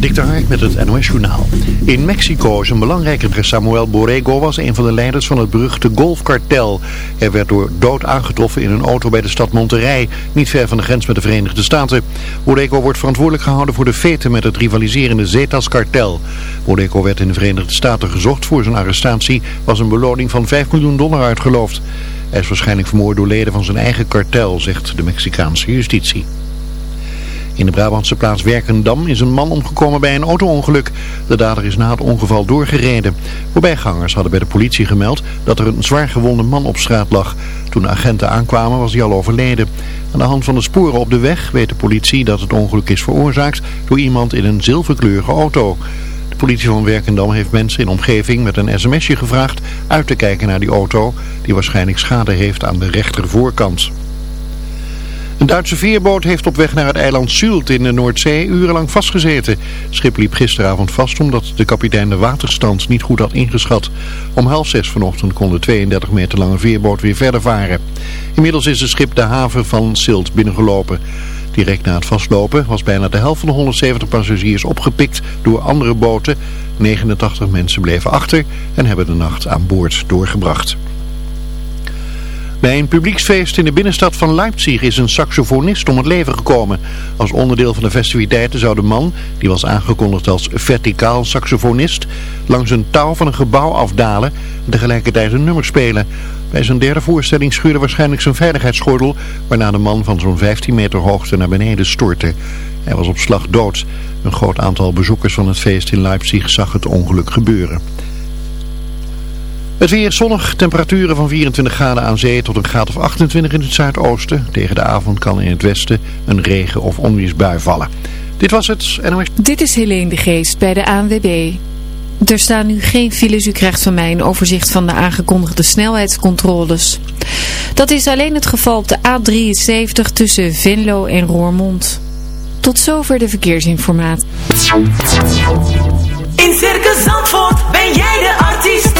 Dik Hark met het NOS Journaal. In Mexico is een belangrijke Samuel Borrego was een van de leiders van het beruchte golfkartel. Hij werd door dood aangetroffen in een auto bij de stad Monterrey, niet ver van de grens met de Verenigde Staten. Borrego wordt verantwoordelijk gehouden voor de feten met het rivaliserende Zetas-kartel. Borrego werd in de Verenigde Staten gezocht voor zijn arrestatie, was een beloning van 5 miljoen dollar uitgeloofd. Hij is waarschijnlijk vermoord door leden van zijn eigen kartel, zegt de Mexicaanse justitie. In de Brabantse plaats Werkendam is een man omgekomen bij een auto-ongeluk. De dader is na het ongeval doorgereden. Voorbijgangers hadden bij de politie gemeld dat er een zwaar gewonde man op straat lag. Toen de agenten aankwamen was hij al overleden. Aan de hand van de sporen op de weg weet de politie dat het ongeluk is veroorzaakt door iemand in een zilverkleurige auto. De politie van Werkendam heeft mensen in omgeving met een sms'je gevraagd uit te kijken naar die auto die waarschijnlijk schade heeft aan de rechtervoorkant. Een Duitse veerboot heeft op weg naar het eiland Zult in de Noordzee urenlang vastgezeten. Het schip liep gisteravond vast omdat de kapitein de waterstand niet goed had ingeschat. Om half zes vanochtend kon de 32 meter lange veerboot weer verder varen. Inmiddels is het schip de haven van Zult binnengelopen. Direct na het vastlopen was bijna de helft van de 170 passagiers opgepikt door andere boten. 89 mensen bleven achter en hebben de nacht aan boord doorgebracht. Bij een publieksfeest in de binnenstad van Leipzig is een saxofonist om het leven gekomen. Als onderdeel van de festiviteiten zou de man, die was aangekondigd als verticaal saxofonist, langs een touw van een gebouw afdalen en tegelijkertijd een nummer spelen. Bij zijn derde voorstelling scheurde waarschijnlijk zijn veiligheidsgordel, waarna de man van zo'n 15 meter hoogte naar beneden stortte. Hij was op slag dood. Een groot aantal bezoekers van het feest in Leipzig zag het ongeluk gebeuren. Het weer zonnig, temperaturen van 24 graden aan zee tot een graad of 28 in het zuidoosten. Tegen de avond kan in het westen een regen- of onweersbui vallen. Dit was het NOS. Dit is Helene de Geest bij de ANWB. Er staan nu geen files, u krijgt van mij een overzicht van de aangekondigde snelheidscontroles. Dat is alleen het geval op de A73 tussen Venlo en Roermond. Tot zover de verkeersinformatie. In Circus Zandvoort ben jij de artiest.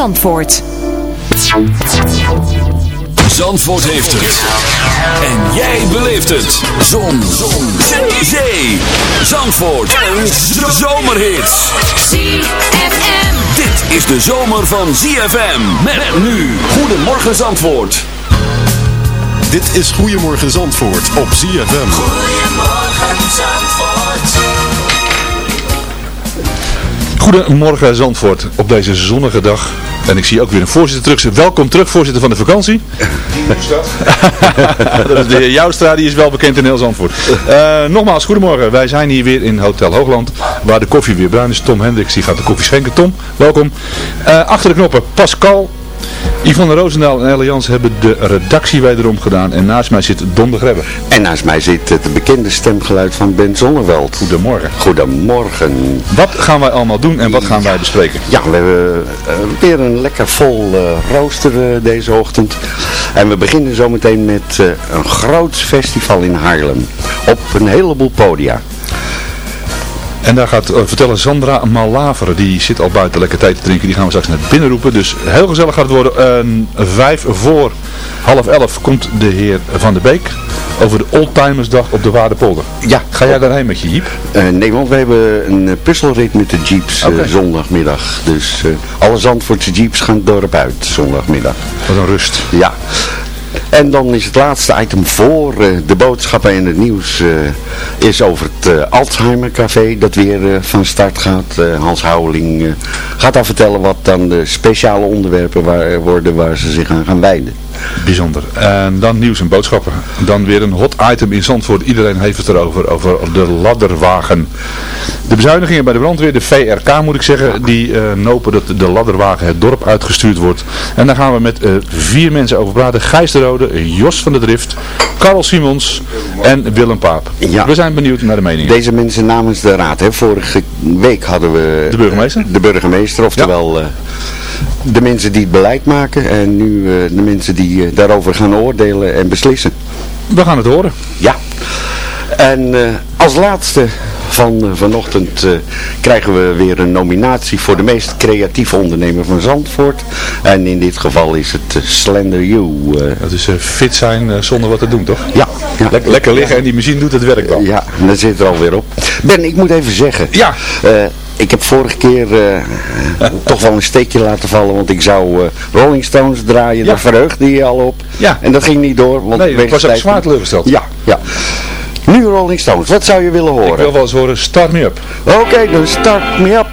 Zandvoort. Zandvoort heeft het. En jij beleeft het. Zon. Zon. Zee. Zee. Zandvoort. Een zomerhit. ZFM. Dit is de zomer van ZFM. Met nu. Goedemorgen Zandvoort. Dit is Goedemorgen Zandvoort op ZFM. Goedemorgen Zandvoort. Goedemorgen Zandvoort op deze zonnige dag. En ik zie ook weer een voorzitter terug. Welkom terug, voorzitter van de vakantie. dat is de heer Joustra, die is wel bekend in heel Zandvoort. Eh, nogmaals, goedemorgen. Wij zijn hier weer in Hotel Hoogland, waar de koffie weer bruin is. Tom Hendricks, die gaat de koffie schenken. Tom, welkom. Eh, achter de knoppen Pascal. Yvonne Roosendaal en Elle Jans hebben de redactie wederom gedaan. En naast mij zit Don de Grebbe. En naast mij zit het bekende stemgeluid van Ben Zonneveld. Goedemorgen. Goedemorgen. Wat gaan wij allemaal doen en wat gaan wij bespreken? Ja, we hebben eh, weer een lekker vol eh, rooster eh, deze ochtend. En we beginnen zometeen met een groot festival in Haarlem. Op een heleboel podia. En daar gaat eh, vertellen Sandra Malaveren. Die zit al buiten lekker tijd te drinken. Die gaan we straks naar binnen roepen. Dus heel gezellig gaat het worden. En vijf voor half elf komt de heer Van der Beek. Over de Oldtimersdag op de Waardepolder. Ja. Ga jij daarheen met je jeep? Eh, nee, want we hebben een eh, puzzelrit met de jeeps zondagmiddag. Dus alle Zandvoortse jeeps gaan het dorp uit zondagmiddag. Wat een rust. Ja. En dan is het laatste item voor eh, de boodschappen en het nieuws eh, is over het eh, Alzheimer Café dat weer van start gaat. Hans Houweling gaat daar vertellen wat dan de speciale onderwerpen waar, worden waar ze zich aan gaan wijden. Bijzonder. En dan nieuws en boodschappen. Dan weer een hot item in Zandvoort. Iedereen heeft het erover. Over de ladderwagen. De bezuinigingen bij de brandweer, de VRK moet ik zeggen, die eh, nopen dat de ladderwagen het dorp uitgestuurd wordt. En daar gaan we met eh, vier mensen over praten. Gijs de Rode, Jos van der Drift, Karel Simons en Willem Paap. Ja. We zijn benieuwd naar de meningen. Deze mensen namens de raad. Hè. Vorige week hadden we... De burgemeester? De burgemeester, oftewel eh, de mensen die het beleid maken. En nu eh, de mensen die eh, daarover gaan oordelen en beslissen. We gaan het horen. Ja. En eh, als laatste van vanochtend krijgen we weer een nominatie voor de meest creatieve ondernemer van Zandvoort. En in dit geval is het Slender You. Dat is fit zijn zonder wat te doen, toch? ja, ja. Lek- lekker liggen en die machine doet het werk dan. Ja, dat zit er alweer op. Ben, ik moet even zeggen. Ja. Ik heb vorige keer eh, toch wel een steekje laten vallen, want ik zou eh, Rolling Stones draaien. Ja. Daar verheugde je al op. Ja. En dat ging niet door. Want Nee, ik wegens was ook zwaar teleurgesteld. Ja, ja. Nu Rolling Stones. Wat zou je willen Ik horen? wil wel eens horen, start me up. Oké, dan start me up.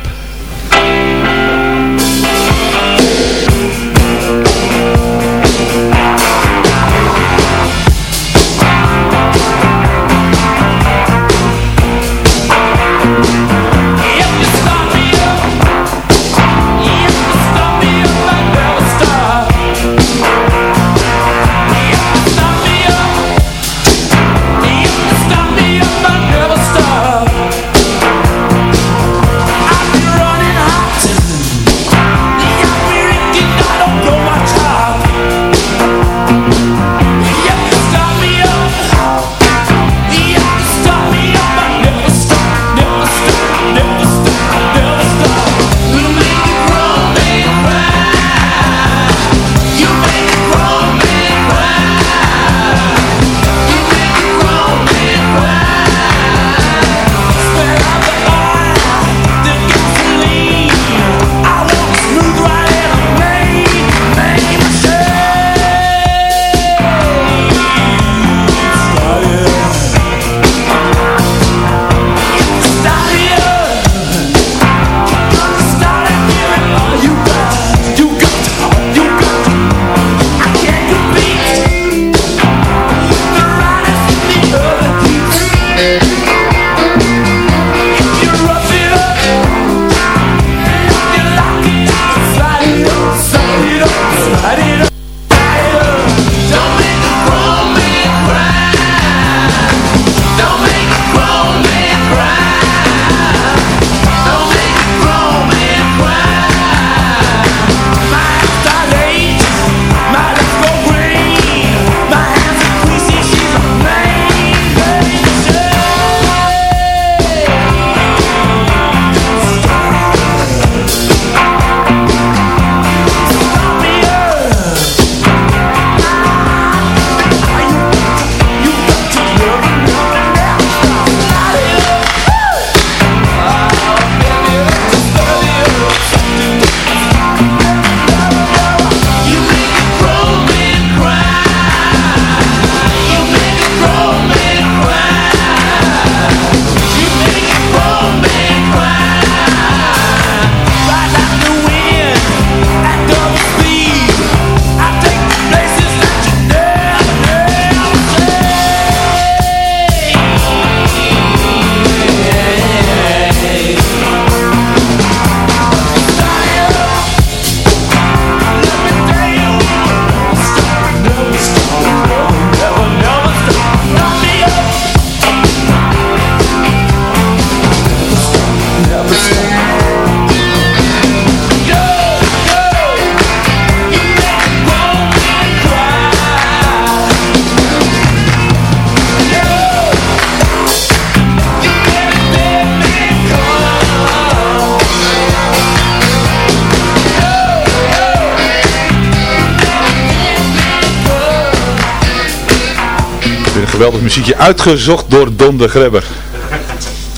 Geweldig muziekje uitgezocht door Don de Grebber.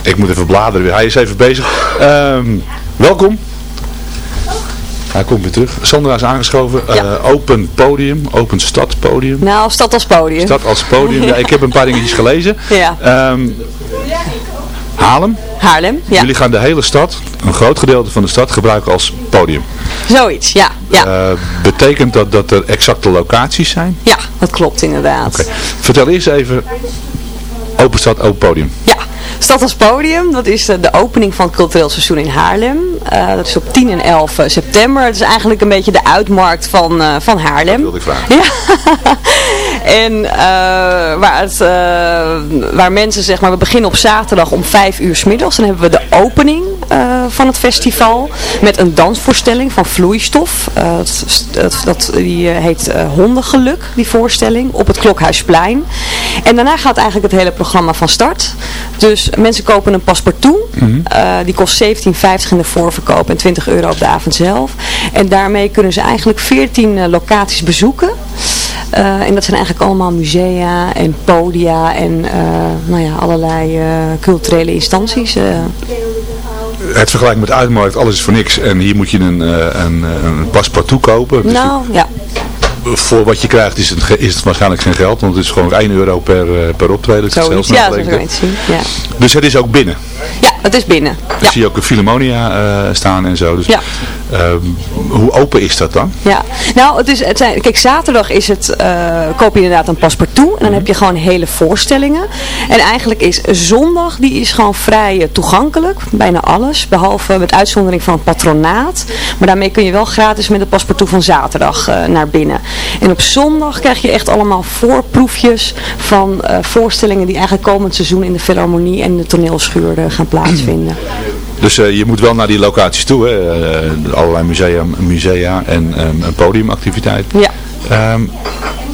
Ik moet even bladeren weer. Hij is even bezig. Ehm, welkom. Hij komt weer terug. Sandra is aangeschoven. Eh, open podium. Open stad podium. Nou, stad als podium. Stad als podium. Ja, ik heb een paar dingetjes gelezen. Ja. Ehm, Haarlem. Haarlem, ja. Jullie gaan de hele stad, een groot gedeelte van de stad, gebruiken als podium. Zoiets, ja. Ja. Eh, betekent dat dat er exacte locaties zijn? ja, dat klopt inderdaad. Vertel eerst even, open stad, open podium. Ja, Stad als Podium, dat is de, de opening van het cultureel seizoen in Haarlem. Eh, dat is op 10 en 11 september. Het is eigenlijk een beetje de uitmarkt van, eh, van Haarlem. Dat wilde ik vragen. Ja. en eh, waar, het, eh, waar mensen, zeg maar, we beginnen op zaterdag om 5 uur s middags. Dan hebben we de opening eh, van het festival met een dansvoorstelling van Vloeistof. Eh, dat, dat, die eh, heet eh, Hondengeluk, die voorstelling, op het Klokhuisplein. En daarna gaat eigenlijk het hele programma van start. Dus mensen kopen een paspartout. Eh, die kost 17,50 in de voorverkoop en 20 euro op de avond zelf. En daarmee kunnen ze eigenlijk 14 eh, locaties bezoeken. Eh, en dat zijn eigenlijk allemaal musea en podia en eh, nou ja, allerlei eh, culturele instanties. Eh. Het vergelijk met uitmarkt, alles is voor niks. En hier moet je een, eh, een, een paspartout kopen. Dus nou ja, Voor wat je krijgt is het, is het waarschijnlijk geen geld. Want het is gewoon 1 euro per, eh, per optreden. Ja, zo het zien. Ja. Dus het is ook binnen. Ja, het is binnen. Ik Ja. zie ook een Philharmonia eh, staan en zo. Dus, Ja. ehm, hoe open is dat dan? Ja, nou, het is, het zijn, kijk, zaterdag is het, eh, koop je inderdaad een paspartout en dan heb je gewoon hele voorstellingen. En eigenlijk is zondag, die is gewoon vrij eh, toegankelijk, bijna alles, behalve met uitzondering van het patronaat. Maar daarmee kun je wel gratis met de paspartout van zaterdag naar binnen. En op zondag krijg je echt allemaal voorproefjes van voorstellingen die eigenlijk komend seizoen in de Philharmonie en de toneelschuur gaan plaatsvinden. Dus eh, je moet wel naar die locaties toe. Hè? Eh, allerlei musea, musea en ehm, podiumactiviteit. Ja. Ehm,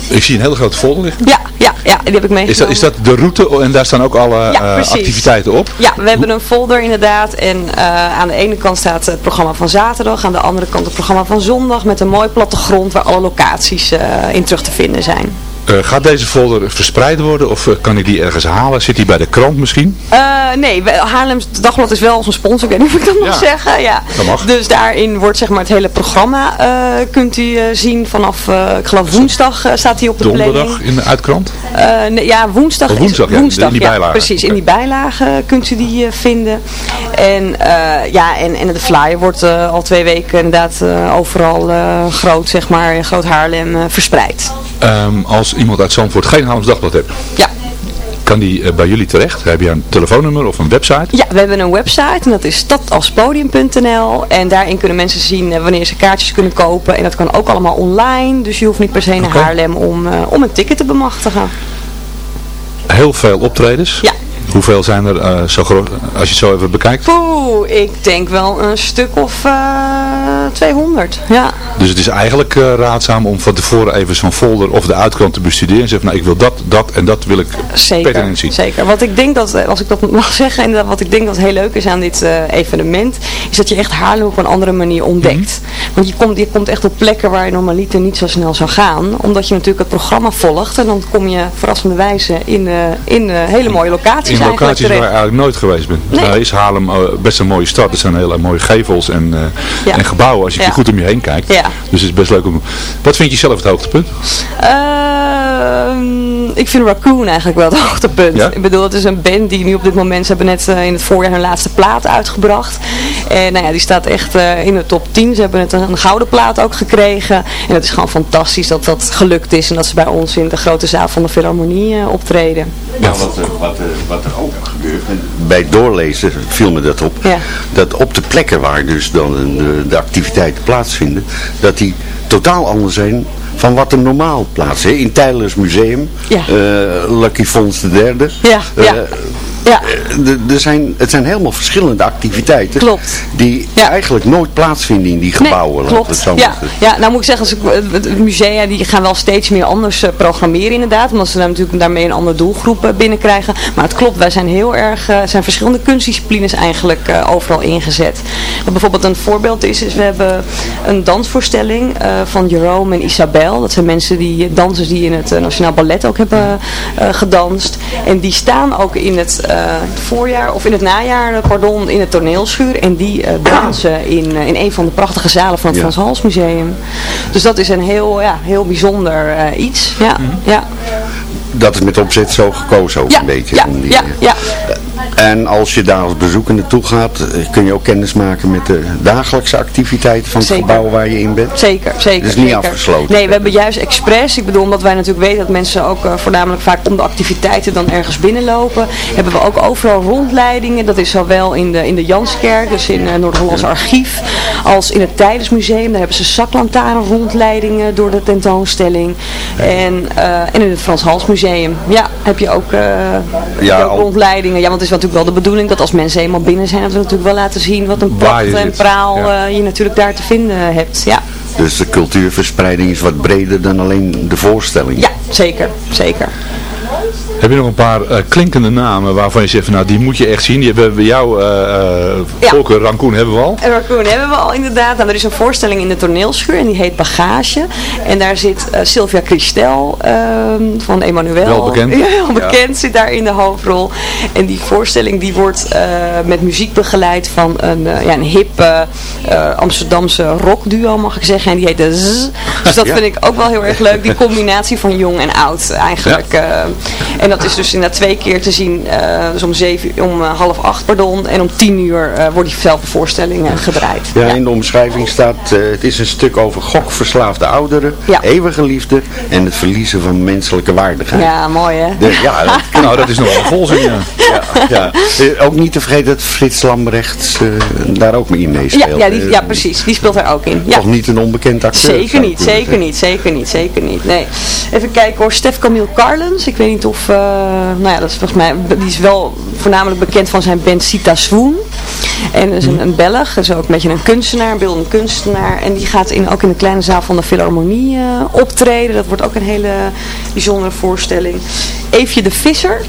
ik zie een hele grote folder liggen. Ja, ja, ja, die heb ik meegenomen. Is dat, is dat de route en daar staan ook alle Ja, eh, activiteiten op? Ja, we hebben een folder inderdaad. En eh, aan de ene kant staat het programma van zaterdag. Aan de andere kant het programma van zondag. Met een mooi plattegrond waar alle locaties eh, in terug te vinden zijn. Eh, gaat deze folder verspreid worden of eh, kan ik die ergens halen? Zit die bij de krant misschien? Eh, nee, Haarlems Dagblad is wel onze sponsor. Ik weet niet of ik dat mag Ja, zeggen. Ja. dat mag. Dus daarin wordt zeg maar het hele programma kunt u zien. Vanaf, ik geloof woensdag staat hij op de planning. Donderdag in de uitkrant? Eh, nee, ja, woensdag. Oh, is- woensdag, ja, in die bijlagen. precies, in die bijlagen kunt u die eh, vinden. En, eh, ja, en, en de flyer wordt al twee weken inderdaad overal groot, zeg maar, in groot Haarlem verspreid. Ehm, als iemand uit Zandvoort geen Haarlems Dagblad heeft, Ja. Kan die eh, bij jullie terecht? Heb je een telefoonnummer of een website? ja, we hebben een website en dat is stadalspodium.nl. En daarin kunnen mensen zien eh, wanneer ze kaartjes kunnen kopen. En dat kan ook allemaal online, dus je hoeft niet per se naar. Haarlem om, eh, om een ticket te bemachtigen. Heel veel optredens. Ja. Hoeveel zijn er eh, zo groot, als je het zo even bekijkt? Poeh, ik denk wel een stuk of eh 200. Ja. Dus het is eigenlijk eh, raadzaam om van tevoren even zo'n folder of de uitkrant te bestuderen. En zeggen, nou ik wil dat, dat en dat wil ik Zeker, pertinent zien. zeker. Wat ik denk dat, eh, als ik dat mag zeggen, en wat ik denk dat heel leuk is aan dit eh, evenement, is dat je echt Haarlem op een andere manier ontdekt. Mhm. Want je komt, je komt echt op plekken waar je normaliter niet zo snel zou gaan, omdat je natuurlijk het programma volgt en dan kom je verrassende wijze in, eh, in eh, hele mooie locaties eigenlijk locaties waar je terecht. eigenlijk nooit geweest bent. Nee. Nou is Haarlem eh, best een mooie stad. Er zijn hele mooie gevels en, eh, Ja. en gebouwen als je Ja. goed om je heen kijkt. Ja. Dus het is best leuk om... Wat vind je zelf het hoogtepunt? Ehm, ik vind Raccoon eigenlijk wel het hoogtepunt. Ja? Ik bedoel, het is een band die nu op dit moment, ze hebben net eh, in het voorjaar hun laatste plaat uitgebracht. En nou ja, die staat echt eh, in de top 10. Ze hebben net een, een gouden plaat ook gekregen. En het is gewoon fantastisch dat dat gelukt is en dat ze bij ons in de grote zaal van de Philharmonie optreden. Ja, wat, wat, wat er ook gebeurt, en bij het doorlezen viel me dat op, Ja. dat op de plekken waar dus dan de, de activiteiten plaatsvinden, dat die totaal anders zijn van wat er normaal plaatsvindt. In Tylers Museum, Ja. eh, Lucky Fons de derde. Ja, ja. Eh, Ja, de- er zijn, het zijn helemaal verschillende activiteiten Klopt. die Ja. eigenlijk nooit plaatsvinden in die gebouwen. Nee, klopt. zo Ja, nou moet ik zeggen, musea die gaan wel steeds meer anders eh, programmeren inderdaad. Omdat ze natuurlijk daarmee een andere doelgroep eh, binnenkrijgen. Maar het klopt, wij zijn heel erg, eh, zijn verschillende kunstdisciplines eigenlijk eh, overal ingezet. Wat bijvoorbeeld een voorbeeld is, is we hebben een dansvoorstelling eh, van Jerome en Isabel. Dat zijn mensen die dansers die in het eh, Nationaal Ballet ook hebben eh, gedanst. En die staan ook in het eh, voorjaar, of in het najaar, pardon, in het toneelschuur. En die eh, dansen in, eh, in een van de prachtige zalen van het Ja. Frans Hals Museum. Dus dat is een heel, ja, heel bijzonder eh, iets. Ja, ja. Dat is met opzet zo gekozen ook Ja, een beetje. ja, die, ja, eh, ja. En als je daar als bezoeker naartoe gaat, eh, kun je ook kennis maken met de dagelijkse activiteiten van het Zeker. gebouw waar je in bent. Zeker, zeker. Is niet zeker. afgesloten. Nee, we hebben juist expres, ik bedoel omdat wij natuurlijk weten dat mensen ook eh, voornamelijk vaak om de activiteiten dan ergens binnenlopen, hebben we ook overal rondleidingen. Dat is zowel in de, in de Janskerk, dus in het Noord-Hollands Archief, als in het Tijdensmuseum. Daar hebben ze zaklantaarn rondleidingen door de tentoonstelling. En, en in het Frans Hals Museum, ja, heb je ook, ook al- rondleidingen. Ja, want het is natuurlijk wel de bedoeling dat als mensen eenmaal binnen zijn, dat we natuurlijk wel laten zien wat een pracht en praal Ja. eh, je natuurlijk daar te vinden hebt. Ja. Dus de cultuurverspreiding is wat breder dan alleen de voorstelling. Ja, zeker, zeker. Heb je nog een paar eh, klinkende namen waarvan je zegt, van, nou die moet je echt zien. Die hebben we jou, eh uh, Ja. Volker Rankoen hebben we al. En Raccoon hebben we al inderdaad. Nou, er is een voorstelling in de toneelschuur en die heet Bagage. En daar zit eh, Sylvia Christel ehm, van Emmanuel. Wel bekend. Ja, wel bekend zit daar in de hoofdrol. En die voorstelling die wordt eh, met muziek begeleid van een, eh, ja, een hip eh, eh, Amsterdamse rockduo mag ik zeggen. En die heet de Z. Dus dat Ja. vind ik ook wel heel erg leuk. Die combinatie van jong en oud eigenlijk. eh. En dat is dus inderdaad twee keer te zien. eh, dus om, zeven, om eh, half acht pardon. En om tien uur eh, wordt diezelfde voorstelling eh, gedraaid. Ja, in de omschrijving staat, eh, het is een stuk over gokverslaafde ouderen, Ja. eeuwige liefde en het verliezen van menselijke waardigheid. Ja, mooi hè? De- ja, dat- Nou, dat is nog wel een volzin, ja. ja, ja. Ook niet te vergeten dat Frits Lambrecht eh, daar ook mee in Ja, meespeelt. ja, die, ja, precies. Die speelt er ook in. Ja. Toch niet een onbekend acteur. Zeker niet, zeker zeggen. niet, zeker niet, zeker niet. Nee. Even kijken hoor, Stef Camille Carlens. Ik weet niet of, eh, nou ja, dat is volgens mij, die is wel voornamelijk bekend van zijn band Sita Swoon. En is een, een Belg, dat is ook een beetje een kunstenaar, een beeldend kunstenaar. En die gaat in, ook in de kleine zaal van de Philharmonie eh, optreden. Dat wordt ook een hele bijzondere voorstelling. Eefje de Visser.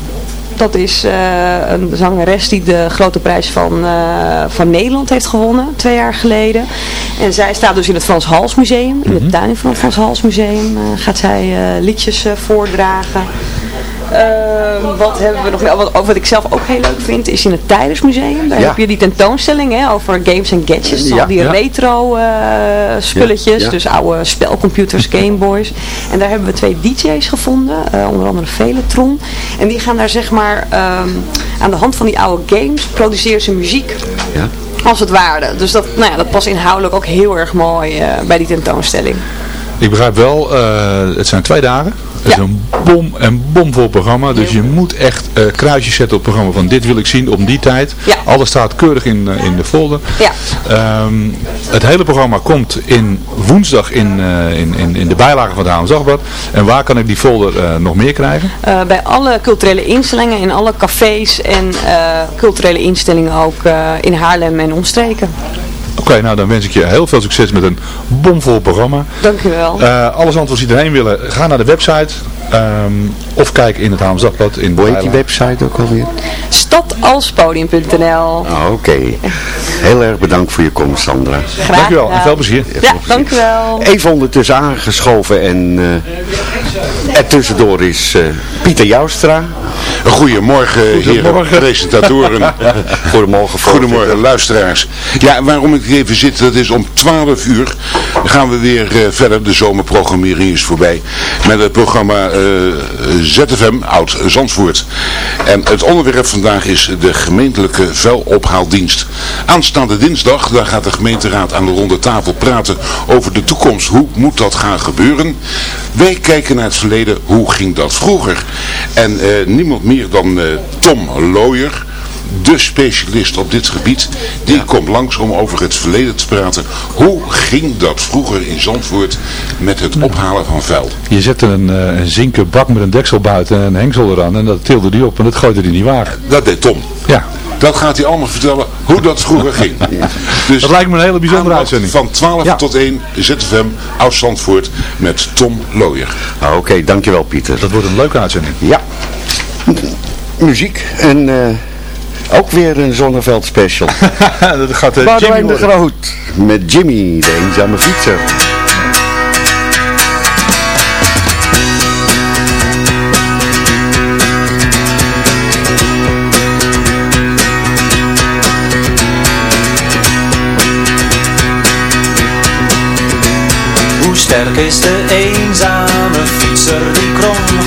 Dat is eh, een zangeres die de grote prijs van, eh, van Nederland heeft gewonnen, twee jaar geleden. En zij staat dus in het Frans Hals Museum, in de tuin van het Frans Hals Museum, eh, gaat zij liedjes voordragen. Ehm, wat hebben we nog meer? Wat, wat ik zelf ook heel leuk vind is in het Tijdensmuseum. Daar Ja. heb je die tentoonstelling hè, over games en gadgets. Ja. al die Ja. retro eh, spulletjes. Ja, ja. Dus oude spelcomputers, Gameboys. En daar hebben we twee DJ's gevonden. eh, onder andere Veletron. En die gaan daar zeg maar ehm, aan de hand van die oude games produceren ze muziek. Ja. Als het ware. Dus dat, nou ja, dat past inhoudelijk ook heel erg mooi eh, bij die tentoonstelling. Ik begrijp wel, eh, het zijn twee dagen. Het is een bom en bomvol programma. Dus je moet echt eh, kruisjes zetten op het programma van dit wil ik zien om die tijd. Ja. Alles staat keurig in, eh, in de folder. Ja. Ehm, het hele programma komt in woensdag in, eh, in, in, in de bijlage van het Haarlems Dagblad. En waar kan ik die folder nog meer krijgen? Bij alle culturele instellingen, in alle cafés en culturele instellingen ook in Haarlem en omstreken. Oké, nou dan wens ik je heel veel succes met een bomvol programma. Dank u wel. Eh alles antwoord die erheen willen, ga naar de website. ehm, of kijk in het Haarlems Dagblad. In de Hoe heet die bijlage. website ook alweer? Stadalspodium.nl Ah, Oké. Heel erg bedankt voor je komst, Sandra. Graag Dankjewel en veel plezier. Ja, dank u wel. Even ondertussen aangeschoven en uh, er tussendoor is uh, Pieter Joustra. Goedemorgen, Goedemorgen. heren presentatoren. Goedemorgen, Goedemorgen, luisteraars. Ja, waarom ik even zit, dat is om 12 uur. Gaan we weer uh, verder. De zomerprogrammering is voorbij. Met het programma ZFM Oud Zandvoort. En het onderwerp vandaag is de gemeentelijke vuilophaaldienst. Aanstaande dinsdag, daar gaat de gemeenteraad aan de ronde tafel praten over de toekomst. Hoe moet dat gaan gebeuren? Wij kijken naar het verleden. Hoe ging dat vroeger? En uh, niemand meer dan uh, Tom Looyer de specialist op dit gebied, die ja. komt langs om over het verleden te praten. Hoe ging dat vroeger in Zandvoort met het ophalen van vuil? Je zette een, uh, een zinken bak met een deksel buiten en een hengsel eraan en dat tilde die op en dat gooide die niet waar. Dat deed Tom. Ja. Dat gaat hij allemaal vertellen hoe dat vroeger ging. Dus dat lijkt me een hele bijzondere uitzending. Van 12 ja. tot 1 ZFM Oud Zandvoort met Tom Looyer. Ah, Oké, okay, dankjewel Pieter. Dat wordt een leuke uitzending. Ja. Muziek en... Uh Ook weer een Zonneveld special. dat gaat uh, de Groot met Jimmy, de eenzame fietser. Hoe sterk is de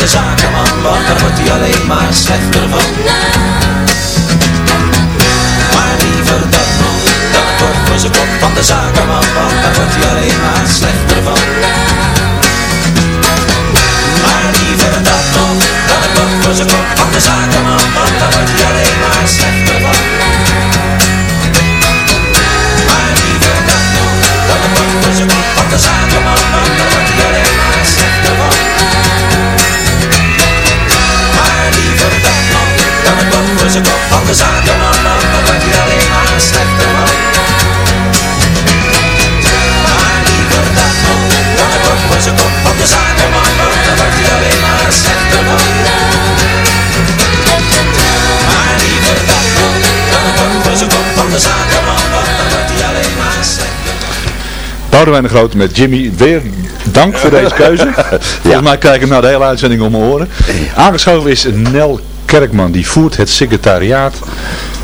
van de zakenman Want daar wordt hij alleen maar slechter van. Maar liever dat dan het bord voor zijn kop van de zakenman Want daar wordt hij alleen maar slechter van. Maar liever dat dan het bord voor zijn kop van de zakenman Want daar wordt hij alleen maar slechter van. De zakenman, want daar wordt hij alleen maar slechter van. Zijn kop van de daar wordt hij alleen maar slechter van. Maar liever dat nog, dan het bot voor zijn kop van de van de zakenman, want daar wordt hij alleen maar slechter Boudewijn de Groot met Jimmy. Weer dank voor deze keuze. Volgens mij krijg ik nou de hele uitzending om me horen. Aangeschoven is Nel Kerkman. Die voert het secretariaat.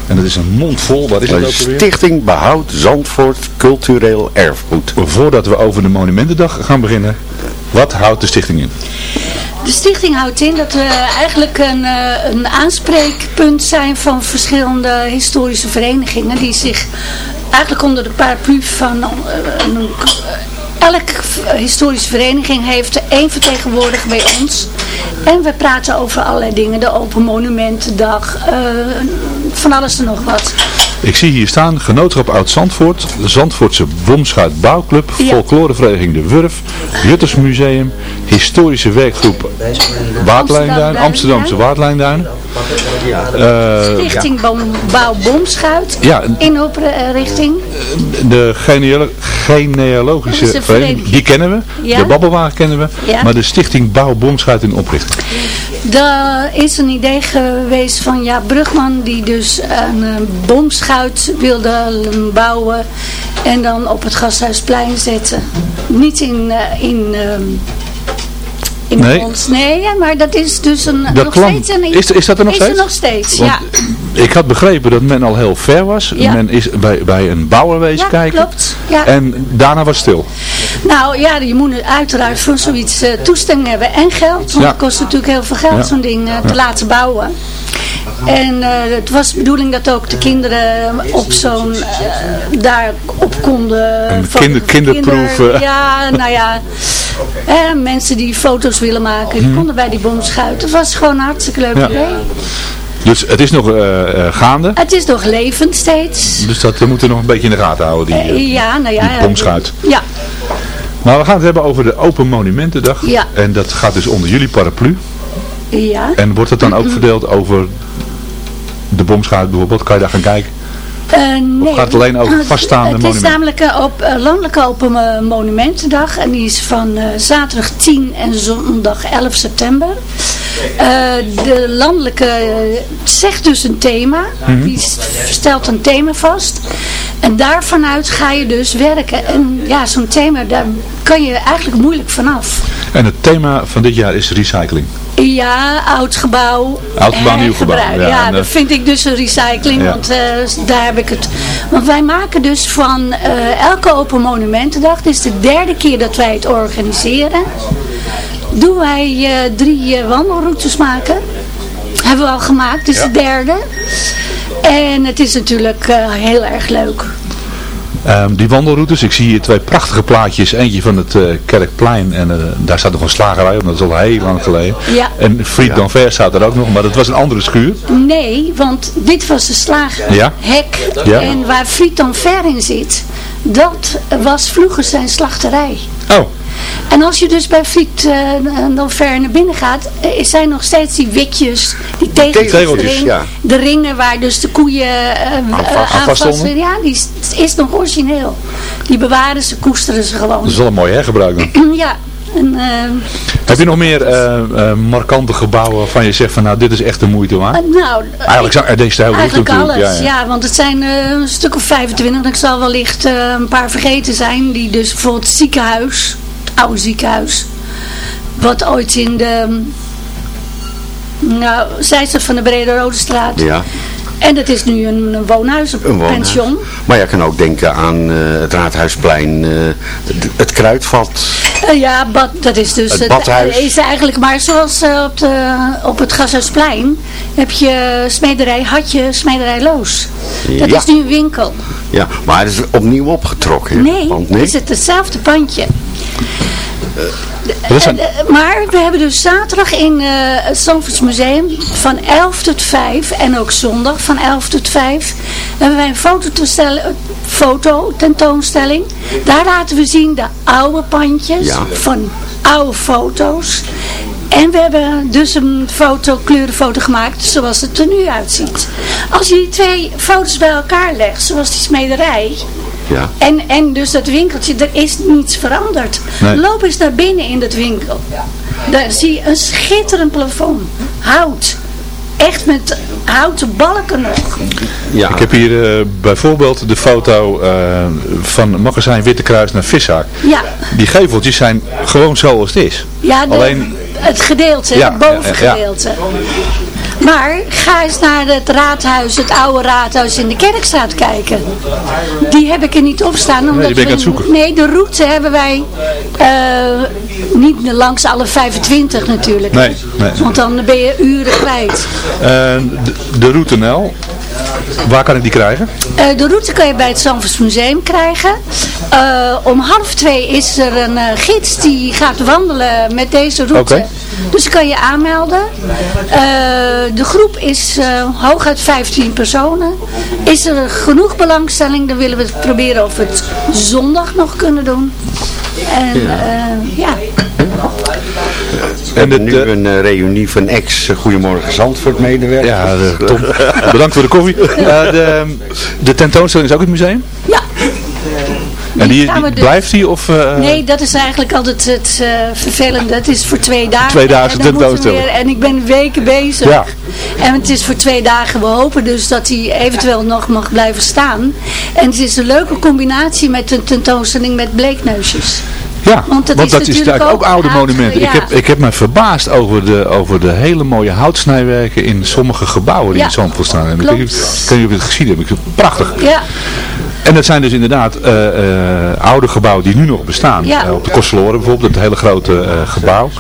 En dat is een mond vol. Wat is dat ook alweer? Stichting Behoud Zandvoort Cultureel Erfgoed. Voordat we over de Monumentendag gaan beginnen. Wat houdt de stichting in? De stichting houdt in dat we eigenlijk een, een aanspreekpunt zijn van verschillende historische verenigingen die zich eigenlijk onder de paraplu van een, elke historische vereniging heeft één vertegenwoordiger bij ons. En we praten over allerlei dingen, de Open Monumentendag, uh, van alles en nog wat. Ik zie hier staan, Genootschap Oud-Zandvoort, de Zandvoortse Bomschuit Bouwclub, ja. Folklorevereniging De Wurf, Juttersmuseum, Historische Werkgroep Waardlijnduin, Amsterdamse Waardlijnduin. Eh, Stichting Bouw Bomschuit Ja. in oprichting. de genealo- genealogische vereniging, die kennen we. De Babbelwagen kennen we. Maar de stichting Bouw Bomschuit in oprichting. Daar is een idee geweest van ja, Brugman die dus een eh, bomschuit wilde bouwen en dan op het Gasthuisplein zetten. Niet in, eh, in, ehm, in Nee. ons, nee, ja, maar dat is dus een, Dat nog plan- steeds een... is- is dat er nog is steeds? er nog steeds, Want ja. Ik had begrepen dat men al heel ver was. Ja. Men is bij, bij een bouwer wezen Ja, kijken. klopt. Ja. En daarna was stil. Nou ja, je moet uiteraard voor zoiets eh, toestemming hebben en geld. Want Ja. het kost natuurlijk heel veel geld Ja. zo'n ding eh, te laten bouwen. En eh, het was de bedoeling dat ook de kinderen op zo'n, eh, daar op konden... Kinder- kinderproef, kinder- eh. ja, nou ja. Eh, mensen die foto's willen maken, die Mhm. konden bij die bomschuit. Het was gewoon een hartstikke leuk Ja. idee. Dus het is nog eh, eh, gaande. Het is nog levend steeds. Dus dat we moeten nog een beetje in de gaten houden. Die, eh, Eh, ja, nou ja. die bomschuit. Ja, Maar we gaan het hebben over de Open Monumentendag. Ja. En dat gaat dus onder jullie paraplu. ja. En wordt het dan ook verdeeld over de bomschuit bijvoorbeeld? Kan je daar gaan kijken? Eh, nee. gaat het alleen over Het- vaststaande Het monumenten? is namelijk een op, eh, landelijke open eh, monumentendag. En die is van eh, zaterdag 10 en zondag 11 september. Eh, de landelijke eh, zegt dus een thema. Mhm. Die stelt een thema vast. En daarvanuit ga je dus werken. En ja, zo'n thema, daar kan je eigenlijk moeilijk vanaf. En het thema van dit jaar is recycling. Ja, oud gebouw. Oud gebouw, nieuw gebouw. Ja, dat vind ik dus een recycling, Ja. want eh, daar heb ik het. Want wij maken dus van eh, elke Open Monumentendag, dit is de derde keer dat wij het organiseren, doen wij eh, drie wandelroutes maken. Hebben we al gemaakt, Ja. de derde. En het is natuurlijk eh, heel erg leuk. Ehm, die wandelroutes, ik zie hier twee prachtige plaatjes. Eentje van het eh, Kerkplein en eh, daar staat nog een slagerij op, dat is al heel lang geleden. Ja. En Friet d'Anvers staat er ook nog, maar dat was een andere schuur. Nee, want dit was de slager. Ja. Hek. Ja. En waar Friet dan ver in zit, dat was vroeger zijn slachterij. Oh. En als je dus bij Friet eh, dan ver naar binnen gaat, eh, zijn nog steeds die witjes, die tegeltjes, ja. De ringen waar dus de koeien vast- aan vast. Ja, die is, is nog origineel. Die bewaren ze, koesteren ze gewoon. Dat is wel een mooi hergebruik dan. ja. En, Heb je nog meer markante gebouwen waarvan je zegt van nou dit is echt de moeite waard? nou, Eigenlijk zou er deze Eigenlijk alles, ja, want het zijn een stuk of 25. En ik zal wellicht een paar vergeten zijn. Die dus bijvoorbeeld het ziekenhuis, oude ziekenhuis. Wat ooit in de, nou, zijste van de Brede Rode Straat. Ja, En dat is nu een, een woonhuis, een, een woonhuis. pension. Maar je kan ook denken aan eh, het Raadhuisplein, eh, het, het Kruidvat. Eh, ja, bad, dat is dus Het badhuis. is eigenlijk maar zoals op, de, op het Gashuisplein heb je smederij, had je smederij Loos. Dat Ja. is nu een winkel. Ja, maar het is opnieuw opgetrokken. Nee, Want het is het hetzelfde pandje. Een- Eh, eh, maar we hebben dus zaterdag in eh, het Zandvoorts Museum van 11 tot 5 en ook zondag van 11 tot 5 hebben wij een eh, fototentoonstelling. Daar laten we zien de oude pandjes Ja. van oude foto's. En we hebben dus een foto, kleurenfoto gemaakt zoals het er nu uitziet. Als je die twee foto's bij elkaar legt, zoals die smederij, Ja. en, en dus dat winkeltje, er is niets veranderd. Nee. Loop eens naar binnen in dat winkel. Daar zie je een schitterend plafond. Hout. Echt met houten balken nog. Ja. Ik heb hier eh, bijvoorbeeld de foto eh, van magazijn Witte Kruis naar Viszaak. Ja, Die geveltjes zijn gewoon zoals het is. ja de- Alleen, het gedeelte, Ja, het bovengedeelte. Maar ga eens naar het raadhuis, het oude raadhuis in de Kerkstraat kijken. Die heb ik er niet op staan. Omdat die ben ik we- aan het zoeken. Nee, de route hebben wij eh, niet langs alle 25 natuurlijk. Nee, nee. Want dan ben je uren kwijt. eh, de, de route Nel, waar kan ik die krijgen? Eh, de route kan je bij het Zandvoorts Museum krijgen. Eh, om half twee is er een eh, gids die gaat wandelen met deze route. Dus je kan je aanmelden. De groep is hooguit 15 personen. Is er genoeg belangstelling, dan willen we het proberen of we het zondag nog kunnen doen. En ja, ja. We hebben nu een eh, reunie van ex eh, Goedemorgen Zandvoort medewerkers. Ja, eh, Tom, bedankt voor de koffie. Eh, de, de tentoonstelling is ook in het museum? Ja. En die, dus- blijft die of... eh, Nee, dat is eigenlijk altijd het eh, vervelende. Het is voor twee dagen. Twee dagen en, dan moeten we tentoonstelling. weer- en ik ben weken bezig. Ja. En het is voor twee dagen. We hopen dus dat hij eventueel nog mag blijven staan. En het is een leuke combinatie met een tentoonstelling met bleekneusjes. Ja, Want dat want is dat is natuurlijk ook ook oude oud, monumenten. Ik, ja. heb, ik heb me verbaasd over de, over de hele mooie houtsnijwerken in sommige gebouwen die Ja, in Zandvoort staan. En ik klopt. weet niet- Ik weet niet of je het gezien het prachtig. Ja, En dat zijn dus inderdaad eh, eh, oude gebouwen die nu nog bestaan. Ja. Eh, op de Kosteloren bijvoorbeeld, het hele grote eh, gebouw.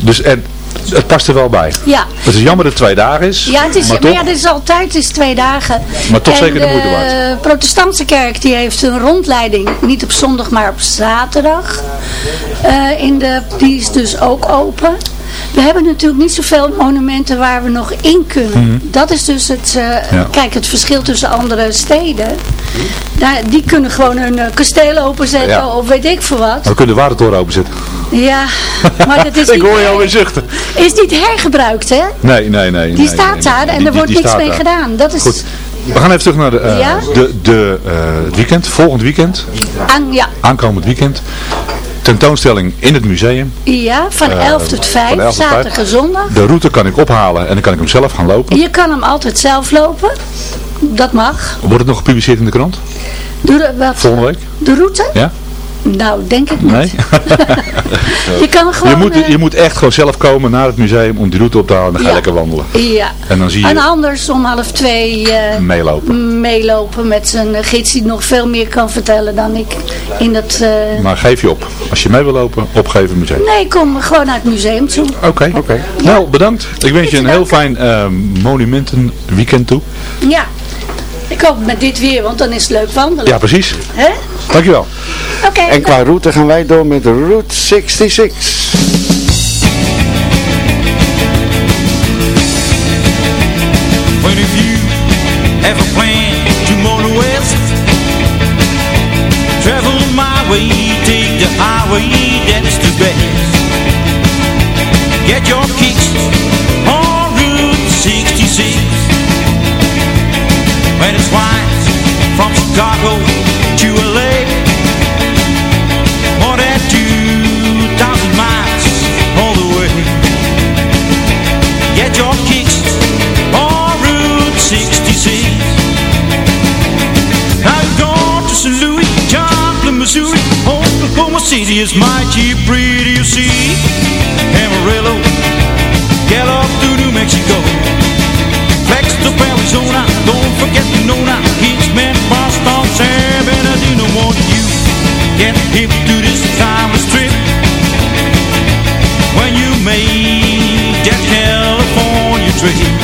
Dus en, het past er wel bij. ja. Het is jammer dat het twee dagen is. Ja, het is, maar ja, dit is altijd het is twee dagen. Maar toch En zeker de moeite waard. De protestantse kerk die heeft een rondleiding, niet op zondag, maar op zaterdag. Eh, in de, die is dus ook open. We hebben natuurlijk niet zoveel monumenten waar we nog in kunnen. Mhm. Dat is dus het, eh, Ja. kijk, het verschil tussen andere steden. Daar, die kunnen gewoon een eh, kasteel openzetten Ja. of weet ik veel wat. we kunnen de watertoren openzetten. Ja, maar dat is ik niet, hoor je alweer zuchten. is niet hergebruikt, hè? Nee, nee, nee. Die nee, staat nee, daar nee. en er wordt niks mee daar. gedaan. Dat is Goed. We gaan even terug naar de, eh, Ja? de, de het weekend, volgend weekend, aan, ja, aankomend weekend. Tentoonstelling in het museum. ja, van Eh, 11 tot 5, van 11 tot 5. zaterdag en zondag. De route kan ik ophalen en dan kan ik hem zelf gaan lopen. Je kan hem altijd zelf lopen. Dat mag. Wordt het nog gepubliceerd in de krant? Doe de, wat, Volgende week? de route? Ja? Nou, denk ik niet. Nee? Je kan gewoon... je, moet, eh, je moet echt gewoon zelf komen naar het museum om die route op te halen en dan ga je Ja. lekker wandelen. Ja. En dan zie je En anders om half twee eh, meelopen. meelopen met zijn eh, gids die nog veel meer kan vertellen dan ik in dat... eh, Maar geef je op. Als je mee wil lopen, opgeven het museum. Nee, kom gewoon naar het museum toe. Oké. Oké. Nou, bedankt. Ik wens je een heel fijn eh, monumentenweekend toe. Ja. Ik hoop met dit weer, want dan is het leuk wandelen. Ja, precies. Hè? Dankjewel. Oké. En qua route gaan wij door met Route 66. But if you have a plan to motor west, travel my way, take the highway, that's the best. Get your kicks on Route 66. When it's winds from Chicago City is mighty pretty, you see. Amarillo, Gallup to New Mexico. Flagstaff, Arizona, don't forget Winona, Kingsman, Boston, San Bernardino. Won't want you get hip to this timeless trip? When you make that California trip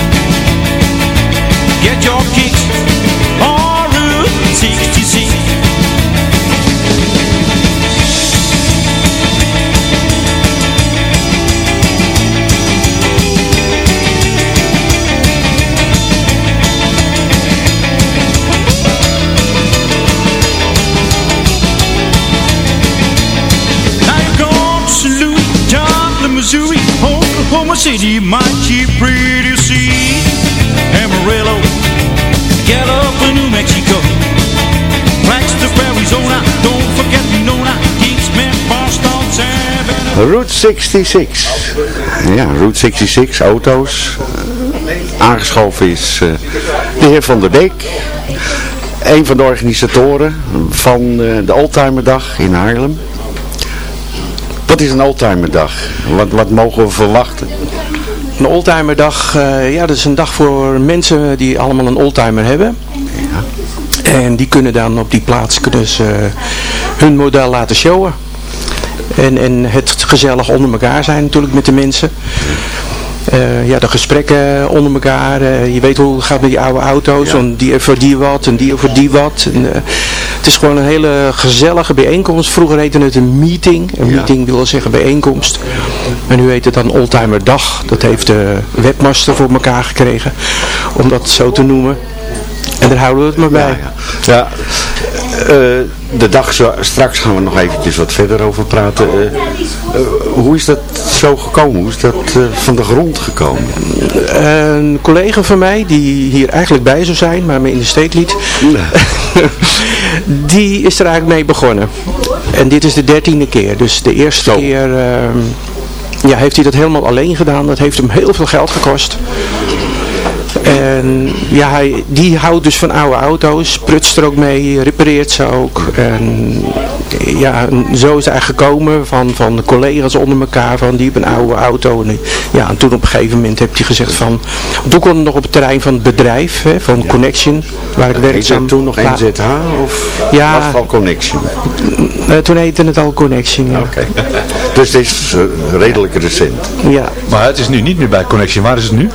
City, mighty pretty see. Amarillo, Gallup, New Mexico, Flagstaff, Arizona, don't forget Winona, Kingsman, Boston, Bernardino. Route 66. Ja, Route 66, auto's. Eh, aangeschoven is eh, de heer Van der Beek. Een van de organisatoren van eh, de Oldtimerdag in Haarlem. Wat is een Oldtimerdag? Wat, wat mogen we verwachten? Een oldtimerdag, eh ja, dat is een dag voor mensen die allemaal een oldtimer hebben. En die kunnen dan op die plaats kunnen ze, eh, hun model laten showen. En, en het gezellig onder elkaar zijn natuurlijk met de mensen. Eh, ja, de gesprekken onder elkaar. eh, je weet hoe het gaat met die oude auto's. En die voor die wat en die voor die wat. En, eh, het is gewoon een hele gezellige bijeenkomst. Vroeger heette het een meeting. Een meeting wil zeggen bijeenkomst. En nu heet het dan Oldtimer Dag. Dat heeft de webmaster voor elkaar gekregen. Om dat zo te noemen. En daar houden we het maar bij. Ja, ja. Eh, de dag zo, straks gaan we nog eventjes wat verder over praten. Eh, eh, hoe is dat zo gekomen? Hoe is dat van de grond gekomen? Een collega van mij, die hier eigenlijk bij zou zijn, maar me in de steek liet, die is er eigenlijk mee begonnen. En dit is de dertiende keer. Dus de eerste keer ehm, ja, heeft hij dat helemaal alleen gedaan. Dat heeft hem heel veel geld gekost. En ja, hij, die houdt dus van oude auto's, prutst er ook mee, repareert ze ook. En ja, en zo is eigenlijk gekomen van, van de collega's onder elkaar, van die hebben een oude auto. En, ja, en toen op een gegeven moment heeft hij gezegd van, toen het nog op het terrein van het bedrijf, hè, van Connection, waar ik werkzaam. toen nog NZH of Ja. was al Connection? Eh, toen heette het al Connection, ja. Oké. Dus het is eh, redelijk recent. Ja. Maar het is nu niet meer bij Connection. Waar is het nu?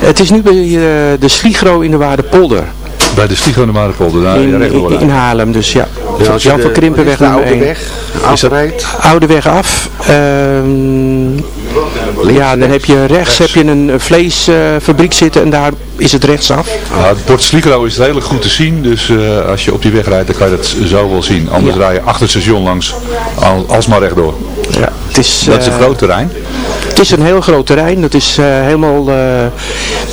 Het is nu bij eh, de Sligro in de Waardepolder. Bij de Stigo de Marenpolder, daar in, in, in Haarlem, dus ja. Als je Jan de- van Krimpenweg nummer oude weg afrijdt? Oude weg af. Ehm, ja, dan heb je rechts, heb je een vleesfabriek zitten en daar is het rechtsaf. Ja, het bord Sligro is redelijk goed te zien, dus eh, als je op die weg rijdt, dan kan je dat zo wel zien. Anders rij je achter het station langs, al, alsmaar rechtdoor. Ja, het is, dat is een eh, groot terrein. Het is een heel groot terrein. Dat is eh, helemaal eh,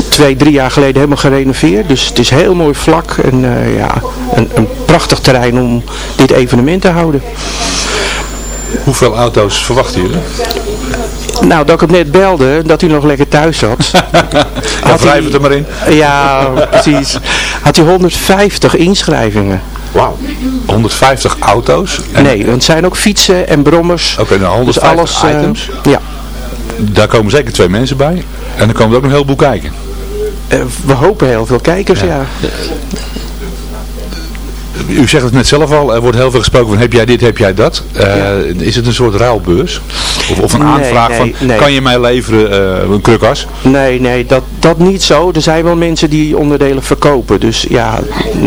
twee, drie jaar geleden helemaal gerenoveerd. Dus het is heel mooi vlak en eh, ja, een, een prachtig terrein om dit evenement te houden. Hoeveel auto's verwachten jullie? Nou, dat ik hem net belde, dat hij nog lekker thuis zat. Ja, wrijf het er maar in. Ja, precies. Had hij 150 inschrijvingen. Wauw. 150 auto's? En- Nee, want het zijn ook fietsen en brommers. Oké, nou 150 dus alles, eh, items. ja. Daar komen zeker twee mensen bij. En dan komen ook nog een heleboel kijken. Eh, we hopen heel veel kijkers, ja. U zegt het net zelf al, er wordt heel veel gesproken van heb jij dit, heb jij dat. Eh, Is het een soort ruilbeurs? Of, of een Nee, aanvraag nee, van, nee. kan je mij leveren eh, een krukas? Nee, nee, dat, dat niet zo. Er zijn wel mensen die onderdelen verkopen. Dus ja,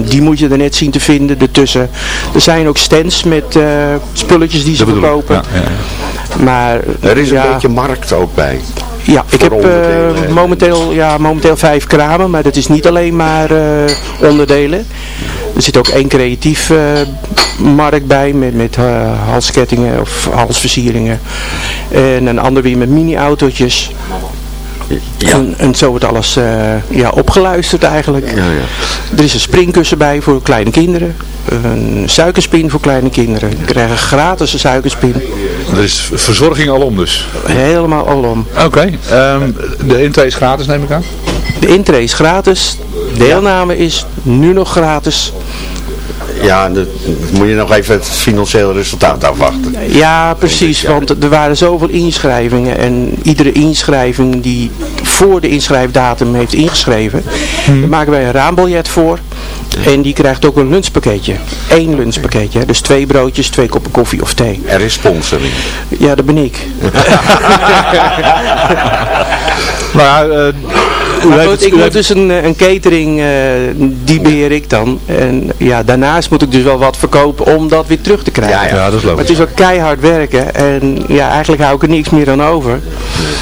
die moet je er net zien te vinden ertussen. Er zijn ook stands met eh, spulletjes die ze Dat verkopen. Ja, ja. Maar Er is een beetje markt ook bij. Ja, ik heb eh, momenteel, ja, momenteel vijf kramen, maar dat is niet alleen maar eh, onderdelen. Er zit ook één creatief eh, markt bij met, met eh, halskettingen of halsversieringen. En een ander weer met mini-autootjes. En, en zo wordt alles eh, ja, opgeluisterd eigenlijk. Ja, ja. Er is een springkussen bij voor kleine kinderen. Een suikerspin voor kleine kinderen. Je krijgt gratis een suikerspin. Er is verzorging alom dus. Helemaal alom. Oké, ehm, de intree is gratis neem ik aan. De intree is gratis. Deelname is nu nog gratis. Ja, dat moet je nog even het financiële resultaat afwachten. Ja, precies. Want er waren zoveel inschrijvingen. En iedere inschrijving die voor de inschrijfdatum heeft ingeschreven. Daar maken wij een raambiljet voor. En die krijgt ook een lunchpakketje. Eén lunchpakketje. Dus twee broodjes, twee koppen koffie of thee. Er is sponsoring. Ja, dat ben ik. Maar uh, Maar goed, ik moet dus een, eh, een catering, eh, die beheer ik dan. En ja, daarnaast moet ik dus wel wat verkopen om dat weer terug te krijgen. Ja, ja, dat is Maar logisch. het is ook keihard werken. En ja, eigenlijk hou ik er niks meer aan over.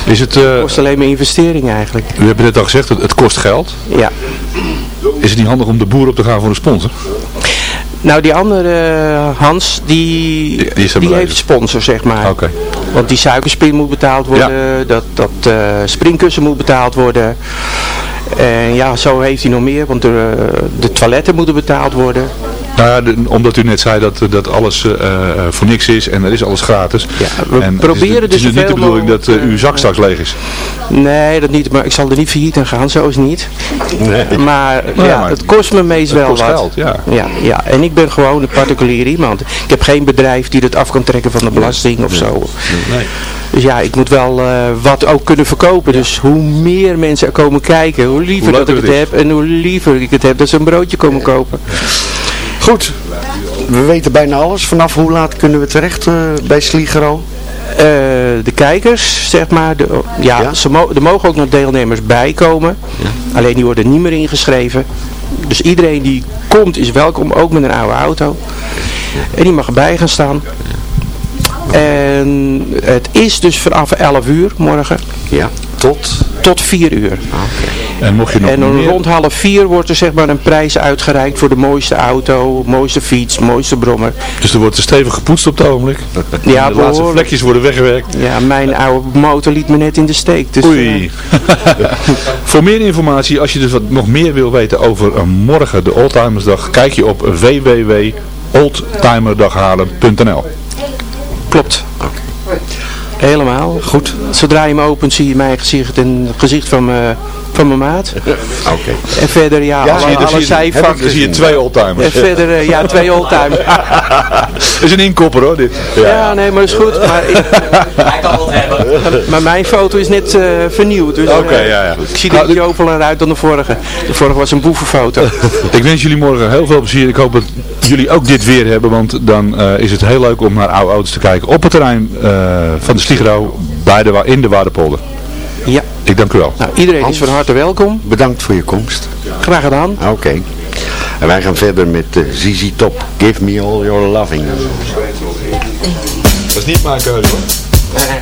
Is het, eh, Het kost alleen maar investering eigenlijk. u hebt net al gezegd, het, het kost geld. Ja. Is het niet handig om de boer op te gaan voor een sponsor? Nou, die andere eh, Hans, die, Die- heeft sponsor, zeg maar. Oké. Want die suikerspin moet betaald worden, dat, dat eh, springkussen moet betaald worden. En ja, zo heeft hij nog meer, want de, de toiletten moeten betaald worden. Nou ja, de- omdat u net zei dat, eh, dat alles eh, eh, voor niks is en er is alles gratis. we en proberen het is, dus het is niet de bedoeling dat eh, uw zak straks leeg is. Nee, dat niet, maar ik zal er niet failliet aan gaan, zo is het niet. Maar, Nou ja, ja, maar het kost me meest wel kost wat. geld, ja. ja. Ja, en ik ben gewoon een particulier iemand. Ik heb geen bedrijf die het af kan trekken van de belasting of zo. Nee. Dus ja, ik moet wel wat ook kunnen verkopen. Dus hoe meer mensen er komen kijken, hoe liever Hoe dat ik het heb. En hoe liever ik het heb dat ze een broodje komen kopen. Goed, we weten bijna alles. Vanaf hoe laat kunnen we terecht eh, bij Sligero? Eh, de kijkers, zeg maar, de, ja, Ze mo er mogen ook nog deelnemers bij komen. Alleen die worden niet meer ingeschreven. Dus iedereen die komt is welkom, ook met een oude auto. En die mag erbij gaan staan. En het is dus vanaf 11 uur morgen. Ja. Tot? Tot 4 uur. En mocht je nog En meer... rond half vier wordt er zeg maar een prijs uitgereikt voor de mooiste auto, mooiste fiets, mooiste brommer. Dus er wordt er stevig gepoetst op het ogenblik. Ja, de laatste vlekjes worden weggewerkt. Ja, mijn oude motor liet me net in de steek. Dus, Oei. Voor meer informatie, als je dus wat nog meer wil weten over eh, morgen de Oldtimersdag, kijk je op www.oldtimerdaghalen.nl eh, klopt. Helemaal. Goed. Zodra je hem opent zie je mijn gezicht en het gezicht van mijn, van mijn maat. Oké. En verder ja, Ja, alle, zie je- dan alle zijvakken. Dan zie je twee oldtimers. En verder eh, ja, twee oldtimers. Dat is een inkopper hoor dit. Ja, nee, maar is goed. Maar, ik, Hij kan het hebben. maar mijn foto is net eh, vernieuwd. Dus, Oké, eh, ja, ja. Ik zie er Nou, joveler uit dan de vorige. De vorige was een boevenfoto. Ik wens jullie morgen heel veel plezier. Ik hoop dat jullie ook dit weer hebben, want dan eh, is het heel leuk om naar oude auto's te kijken op het terrein eh, van de Sligro bij de, in de Waardepolder. Ja. Ik dank u wel. Nou, iedereen is van harte welkom. Bedankt voor je komst. Graag gedaan. Oké. En wij gaan verder met uh, ZZ Top. Give me all your loving. Dat is niet mijn keuze hoor.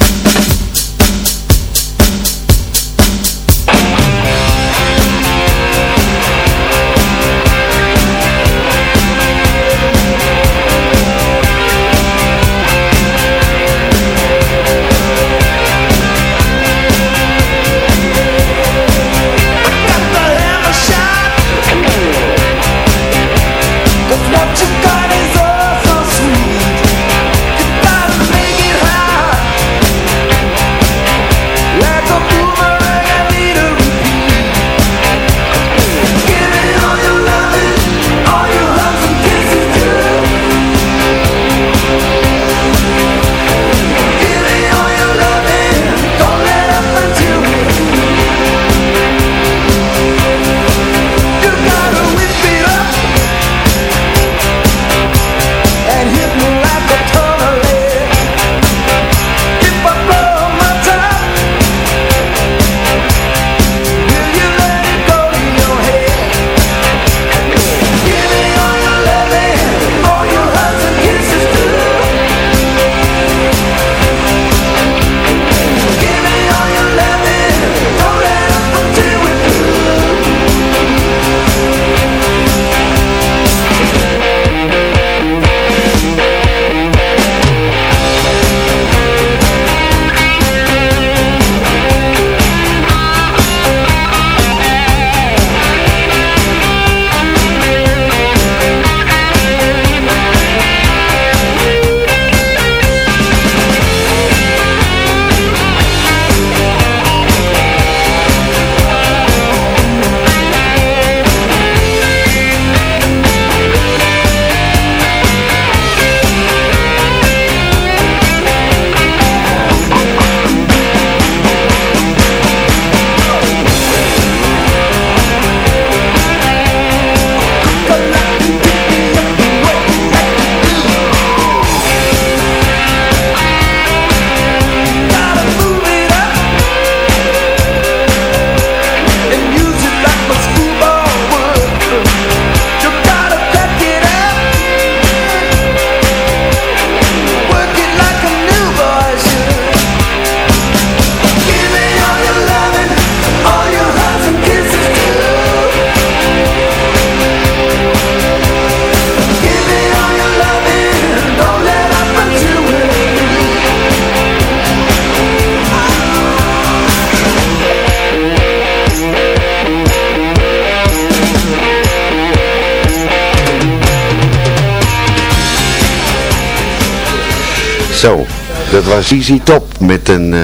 was Easy Top met een, eh,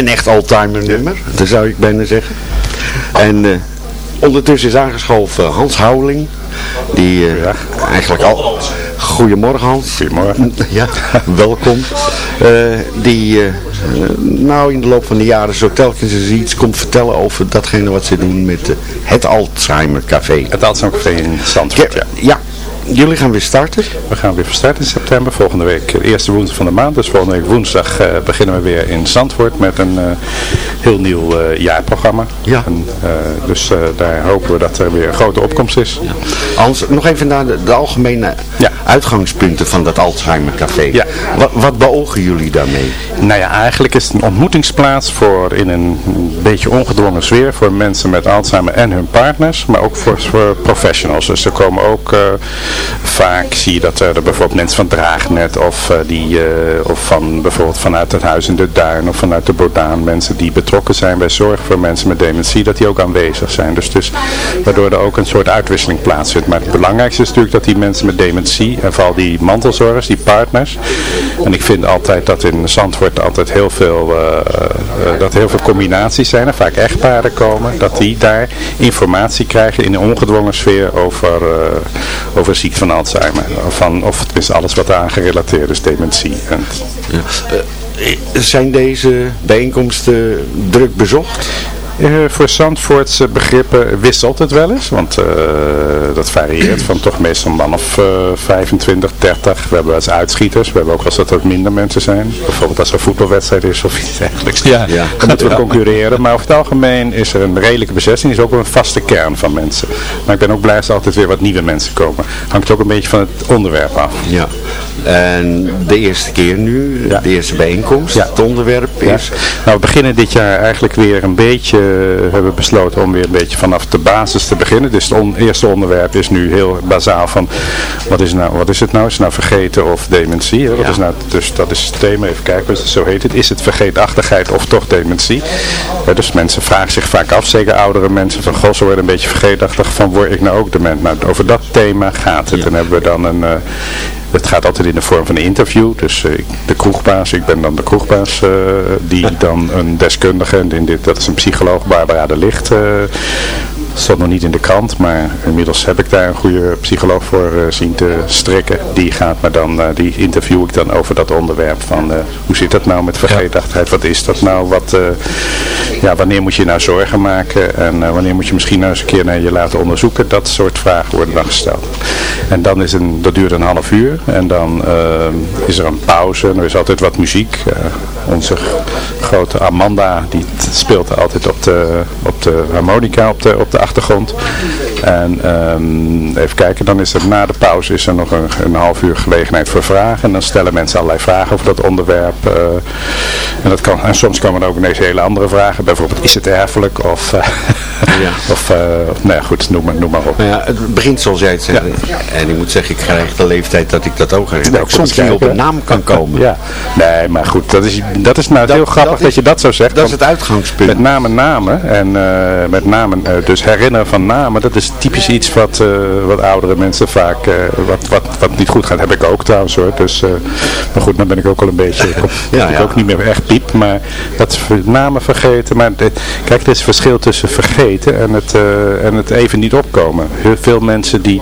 een echt oldtimer nummer, dat zou ik bijna zeggen. En eh, ondertussen is aangeschoven Hans Houweling, die eh, eigenlijk al... Goedemorgen Hans. Goedemorgen. Ja, welkom. Die nou in de loop van de jaren zo telkens eens iets komt vertellen over datgene wat ze doen met het Alzheimer Café. Het Alzheimer Café in Zandvoort, ja. Ja, jullie gaan weer starten? We gaan weer starten in september. Volgende week, de eerste woensdag van de maand. Dus volgende week woensdag eh, beginnen we weer in Zandvoort met een eh, heel nieuw eh, jaarprogramma. Ja. En, eh, dus eh, daar hopen we dat er weer een grote opkomst is. Als, nog even naar de, de algemene uitgangspunten van dat Alzheimer Café. Ja. Wat, wat beogen jullie daarmee? Nou ja, eigenlijk is het een ontmoetingsplaats voor in een beetje ongedwongen sfeer voor mensen met Alzheimer en hun partners, maar ook voor, voor professionals. Dus er komen ook eh, vaak, zie je dat er bijvoorbeeld mensen van Draagnet of, eh, die, eh, of van bijvoorbeeld vanuit het Huis in de Duin of vanuit de Bodaan, mensen die betrokken zijn bij zorg voor mensen met dementie, dat die ook aanwezig zijn. Dus, dus waardoor er ook een soort uitwisseling plaatsvindt. Maar het belangrijkste is natuurlijk dat die mensen met dementie, en vooral die mantelzorgers, die partners, en ik vind altijd dat in Zandvoort altijd heel veel, eh, eh, dat er heel veel combinaties zijn, en vaak echtparen komen, dat die daar informatie krijgen in een ongedwongen sfeer over, over ziekte van Alzheimer. Van, of is alles wat aan gerelateerd is, dementie. En, ja. zijn deze bijeenkomsten druk bezocht? Uh, voor Zandvoortse begrippen wisselt het wel eens, want uh, dat varieert van toch meestal man of uh, 25, 30. We hebben wel eens uitschieters, we hebben ook wel eens dat er minder mensen zijn. Bijvoorbeeld als er een voetbalwedstrijd is of iets dergelijks. Ja, ja. Dan moeten we concurreren, maar over het algemeen is er een redelijke bezetting, is ook wel een vaste kern van mensen. Maar ik ben ook blij als er altijd weer wat nieuwe mensen komen. Hangt ook een beetje van het onderwerp af. Ja. En de eerste keer nu, ja. de eerste bijeenkomst, ja. het onderwerp is... Nou, we beginnen dit jaar eigenlijk weer een beetje, hebben besloten om weer een beetje vanaf de basis te beginnen. Dus het on eerste onderwerp is nu heel bazaal van, wat is, nou, wat is het nou? Is het nou vergeten of dementie? Wat is nou, dus dat is het thema, even kijken, zo heet het. Is het vergeetachtigheid of toch dementie? Ja, dus mensen vragen zich vaak af, zeker oudere mensen, van goh, ze worden een beetje vergeetachtig van, word ik nou ook dement? Nou, over dat thema gaat het. En hebben we dan een... Uh, het gaat altijd in de vorm van een interview. Dus uh, de kroegbaas, ik ben dan de kroegbaas, uh, die dan een deskundige, en in dit, dat is een psycholoog, Barbara de Licht, uh, stond nog niet in de krant, maar inmiddels heb ik daar een goede psycholoog voor uh, zien te strikken. Die gaat me dan, uh, die interview ik dan over dat onderwerp van uh, hoe zit dat nou met vergeetachtigheid, wat is dat nou, wat, ja, wanneer moet je nou zorgen maken en wanneer moet je misschien nou eens een keer naar je laten onderzoeken, dat soort vragen worden dan gesteld. En dan is een, dat duurt een half uur en dan is er een pauze en er is altijd wat muziek. onze grote Amanda, die speelt altijd op de, op de harmonica, op de, op de achtergrond. En um, even kijken, dan is er na de pauze is er nog een, een half uur gelegenheid voor vragen. En dan stellen mensen allerlei vragen over dat onderwerp. Uh, en, dat kan, en soms komen er ook ineens hele andere vragen. Bijvoorbeeld, is het erfelijk? Of, uh, ja. of uh, nou ja, goed, noem maar, noem maar op. Nou ja, het begint zoals jij het zegt. Ja. En ik moet zeggen, ik krijg de leeftijd dat ik dat ook ga. Dat ik soms niet op een naam kan komen. Ja, nee, maar goed, dat is, dat is nou dat, heel grappig dat, is, dat, je dat zo zegt. Dat is het uitgangspunt. Met name namen en met name dus herinneren van namen, dat is typisch iets wat, uh, wat oudere mensen vaak, uh, wat, wat, wat niet goed gaat, heb ik ook trouwens hoor. Dus, uh, maar goed, dan ben ik ook al een beetje, ik, ja, ja. ook niet meer echt piep, maar dat namen vergeten. Maar dit, kijk, er is verschil tussen vergeten en het, en het even niet opkomen. Heel veel mensen die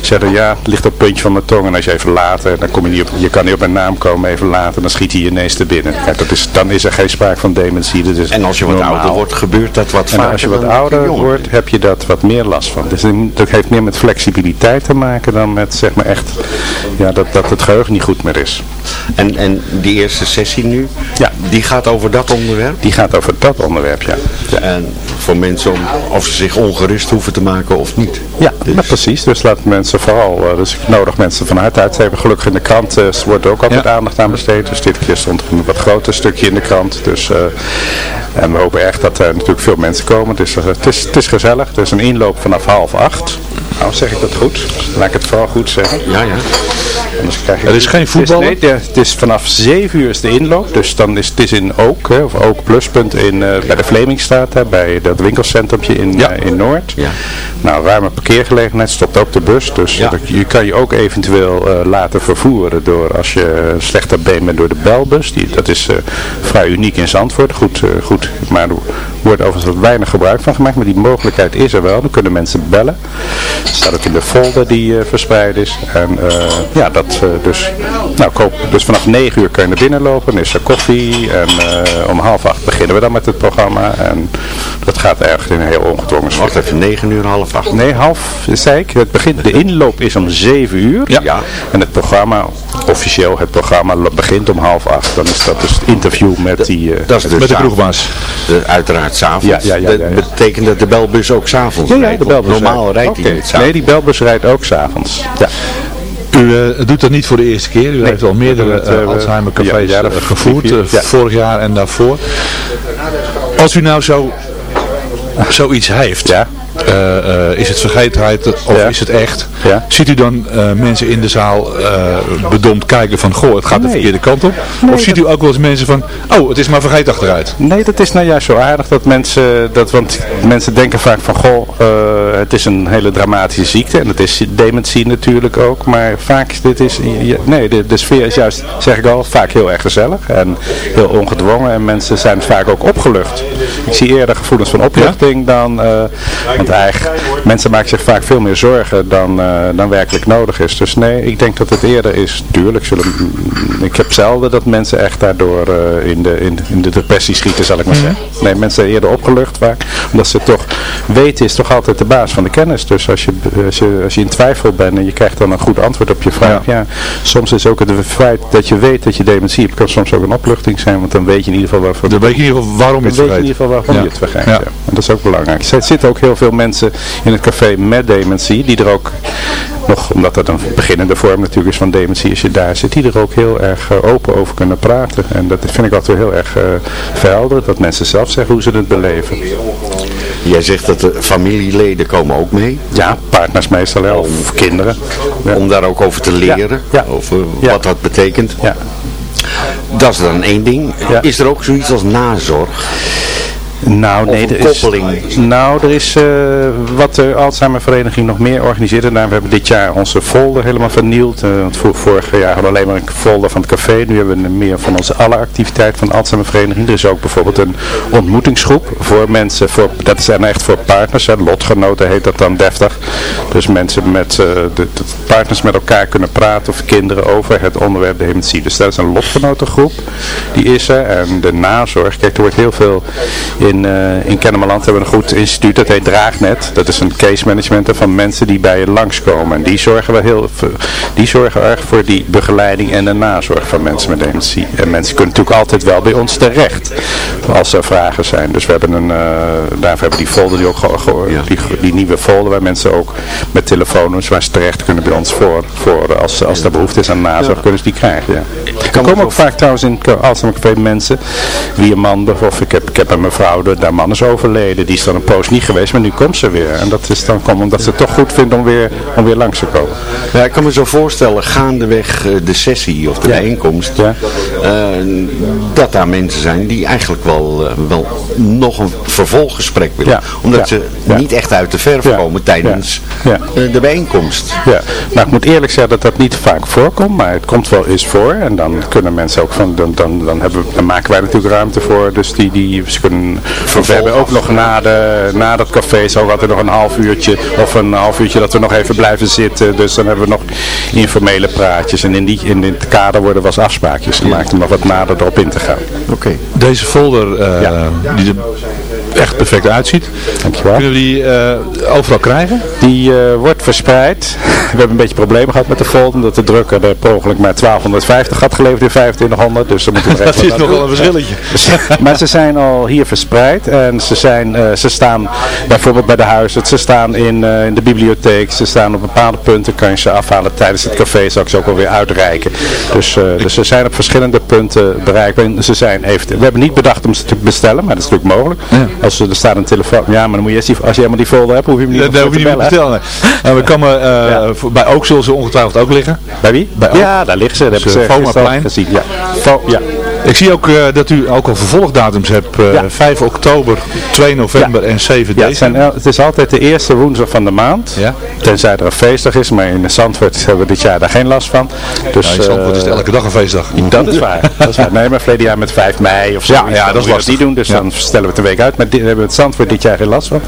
zeggen, ja, het ligt op het puntje van mijn tong en als je even later, dan kom je niet op, je kan niet op een naam komen, even later, dan schiet hij ineens te binnen. Kijk, dat is, dan is er geen sprake van dementie. Dat is en als je wat normaal. ouder wordt, gebeurt dat wat vaker En als je wat ouder wordt, heb je dat wat meer last van. Dus dat heeft meer met flexibiliteit te maken dan met zeg maar echt ja, dat, dat het geheugen niet goed meer is. En, en die eerste sessie nu, ja. die gaat over dat onderwerp? Die gaat over dat onderwerp, ja. ja. En voor mensen om, of ze zich ongerust hoeven te maken of niet? Ja, dus. precies. Dus laat mensen vooral, uh, dus ik nodig mensen van harte uit. Ze hebben gelukkig in de krant, uh, wordt ook altijd ja. aandacht aan besteed. Dus dit keer stond er een wat groter stukje in de krant. Dus, uh, en we hopen echt dat er natuurlijk veel mensen komen. Dus het is, het is gezellig. Het is een inloop vanaf half acht. Nou, zeg ik dat goed? Laat ik het vooral goed zeggen. Ja, ja. Krijg het is geen voetbal. Nee, het is vanaf 7 uur is de inloop. Dus dan is het is in Ook, hè, of Ook Pluspunt in, uh, bij de Vlemingstraat, hè, bij dat winkelcentrumje in, ja. uh, in Noord. Ja. Nou, ruime parkeergelegenheid, stopt ook de bus. Dus ja. dat, je kan je ook eventueel uh, laten vervoeren door als je slechter been bent door de belbus. Die, dat is vrij uniek in Zandvoort. Goed, goed, maar er wordt overigens wat weinig gebruik van gemaakt. Maar die mogelijkheid is er wel. Dan kunnen mensen bellen. Staat ook in de folder die verspreid is. En ja, dat eh, dus, nou, koop, dus vanaf 9 uur kun je naar binnen lopen, dan is er koffie en eh, om half acht beginnen we dan met het programma. En dat gaat erg in een heel ongedwongen sfeer. Wacht even, 9 uur, half 8. Nee, half, zei ik. Het begint, de inloop is om 7 uur. Ja. En het programma, officieel, het programma begint om half acht. Dan is dat dus het interview met die... eh, Dat is dus met de kroegbaas. De, uiteraard s'avonds. Ja, ja, ja, ja, ja. Dat betekent dat de belbus ook s'avonds Ja, ja, rijdt. de belbus Normaal rijdt hij niet s'avonds. Nee, die belbus rijdt ook s'avonds. Ja. U eh, doet dat niet voor de eerste keer. U heeft al meerdere eh, uh, Alzheimer cafés ja, eh, gevoerd. eh, ja. Vorig jaar en daarvoor. Als u nou zo zoiets heeft, Ja. Eh, eh, is het vergetenheid of Ja. is het echt? Ja. Ziet u dan eh, mensen in de zaal bedomd kijken van, goh, het gaat de Nee. verkeerde kant op? Nee, of ziet u ook wel eens mensen van, oh, het is maar vergeet achteruit? Nee, dat is nou juist zo aardig dat mensen, dat, want mensen denken vaak van, goh, het is een hele dramatische ziekte en het is dementie natuurlijk ook, maar vaak, dit is, nee, de, de sfeer is juist, zeg ik al, vaak heel erg gezellig en heel ongedwongen en mensen zijn vaak ook opgelucht. Ik zie eerder gevoelens van opluchting dan, want eigenlijk, mensen maken zich vaak veel meer zorgen dan, eh, dan werkelijk nodig is. Dus nee, ik denk dat het eerder is, tuurlijk, zullen, ik heb zelden dat mensen echt daardoor eh, in, de, in, in de depressie schieten, zal ik maar zeggen. Nee, mensen zijn eerder opgelucht vaak, omdat ze toch, weten is toch altijd de baas van de kennis. Dus als je, als je, als je in twijfel bent en je krijgt dan een goed antwoord op je vraag, ja. soms is ook het feit dat je weet dat je dementie hebt, kan soms ook een opluchting zijn, want dan weet je in ieder geval waarvoor. Dan weet je in ieder geval waarom je Dan het weet je in vergeet. ieder geval waarom Ja. je het vergeet. Ja. En dat is ook belangrijk. Er zitten ook heel veel mensen in het café met dementie, die er ook nog, omdat dat een beginnende vorm natuurlijk is van dementie, als je daar zit, die er ook heel erg eh, open over kunnen praten. En dat vind ik altijd heel erg uh, verhelderend, dat mensen zelf zeggen hoe ze het beleven. Jij zegt dat de familieleden komen ook mee. Ja, partners meestal, hè, of kinderen. Ja. Om daar ook over te leren, Ja. over Ja. wat dat betekent. Ja. Dat is dan één ding. Is er ook zoiets als nazorg? Nou, nee, er is, koppeling. nou, er is eh, wat de Alzheimer Vereniging nog meer organiseert. En daar hebben we dit jaar onze folder helemaal vernieuwd. Eh, want voor, vorig jaar hadden we alleen maar een folder van het café. Nu hebben we meer van onze alle activiteit van de Alzheimer Vereniging. Er is ook bijvoorbeeld een ontmoetingsgroep voor mensen, voor, dat zijn echt voor partners. Hè, lotgenoten heet dat dan deftig. Dus mensen met, de, de partners met elkaar kunnen praten of kinderen over het onderwerp dementie. Dus dat is een lotgenotengroep. Die is er. En de nazorg, kijk er wordt heel veel in, uh, in Kennemerland hebben we een goed instituut, dat heet Draagnet. Dat is een case management van mensen die bij je langskomen. En die zorgen, we heel, die zorgen erg voor die begeleiding en de nazorg van mensen met dementie. En mensen kunnen natuurlijk altijd wel bij ons terecht als er vragen zijn. Dus we hebben een, uh, daarvoor hebben we die folder, die, ook, die, die nieuwe folder waar mensen ook met telefoons waar ze terecht kunnen bij ons voor, voor als, als er behoefte is aan nazorg, ja. kunnen ze die krijgen. Ja. Er komen ook vaak trouwens in Alzheimer Café mensen, wie een man, of ik heb, ik heb een mevrouw, daar man is overleden, die is dan een poos niet geweest, maar nu komt ze weer. En dat is dan komen omdat ze het toch goed vindt om weer, om weer langs te komen. Ja, ik kan me zo voorstellen, gaandeweg uh, de sessie of de bijeenkomst, ja. uh, dat daar mensen zijn die eigenlijk wel, uh, wel nog een vervolggesprek willen. Ja. Omdat ze niet echt uit de verf komen tijdens eh, de bijeenkomst. Ja, nou ik moet eerlijk zeggen dat dat niet vaak voorkomt, maar het komt wel eens voor. En dan kunnen mensen ook van, dan, dan, dan, hebben, dan maken wij natuurlijk ruimte voor. Dus die, die ze kunnen we hebben ook nog na, de, na dat café zo wat er nog een half uurtje of een half uurtje dat we nog even blijven zitten. Dus dan hebben we nog informele praatjes. En in, die, in dit kader worden eens afspraakjes gemaakt om nog wat nader erop in te gaan. Oké. Okay. Deze folder uh, ja. die er echt perfect uitziet. Dankjewel. Kunnen we die uh, overal krijgen? Die uh, wordt verspreid. We hebben een beetje problemen gehad met de folder. Omdat de drukker er per ongeluk maar 1250 had geleverd in 2500. Dus dan moeten we Dat is nog wel een verschilletje. maar ze zijn al hier verspreid. En ze, zijn, ze staan bijvoorbeeld bij de huizen. Ze staan in, in de bibliotheek. Ze staan op bepaalde punten. Kan je ze afhalen tijdens het café. Zal ik ze ook alweer uitreiken. Dus, dus ze zijn op verschillende punten bereikbaar. En ze zijn even, we hebben niet bedacht om ze te bestellen. Maar dat is natuurlijk mogelijk. Ja. Als er staat een telefoon. Ja, maar dan moet je als je helemaal die folder hebt, hoef je hem niet, dat, hoef je niet te bestellen. Nou, we komen, ja. bij ook zullen ze ongetwijfeld ook liggen. Bij wie? Bij ja, daar liggen ze. Dat dus, hebben ze Fomaplein. gezien. Ja. Ja. Ik zie ook eh, dat u ook al vervolgdatums hebt. eh 5 oktober, 2 november en 7 Ja, het, zijn december. el- het is altijd de eerste woensdag van de maand. Ja. Tenzij er een feestdag is, maar in Zandvoort hebben we dit jaar daar geen last van. Dus, Ja, in Zandvoort is het eh, elke dag een feestdag. Dat is waar. Dat is waar. Nee, maar verleden jaar met 5 mei of zo. Ja, ja, dat lastig. niet doen, dus Ja. dan stellen we het een week uit. Maar dit, hebben we het Zandvoort dit jaar geen last van.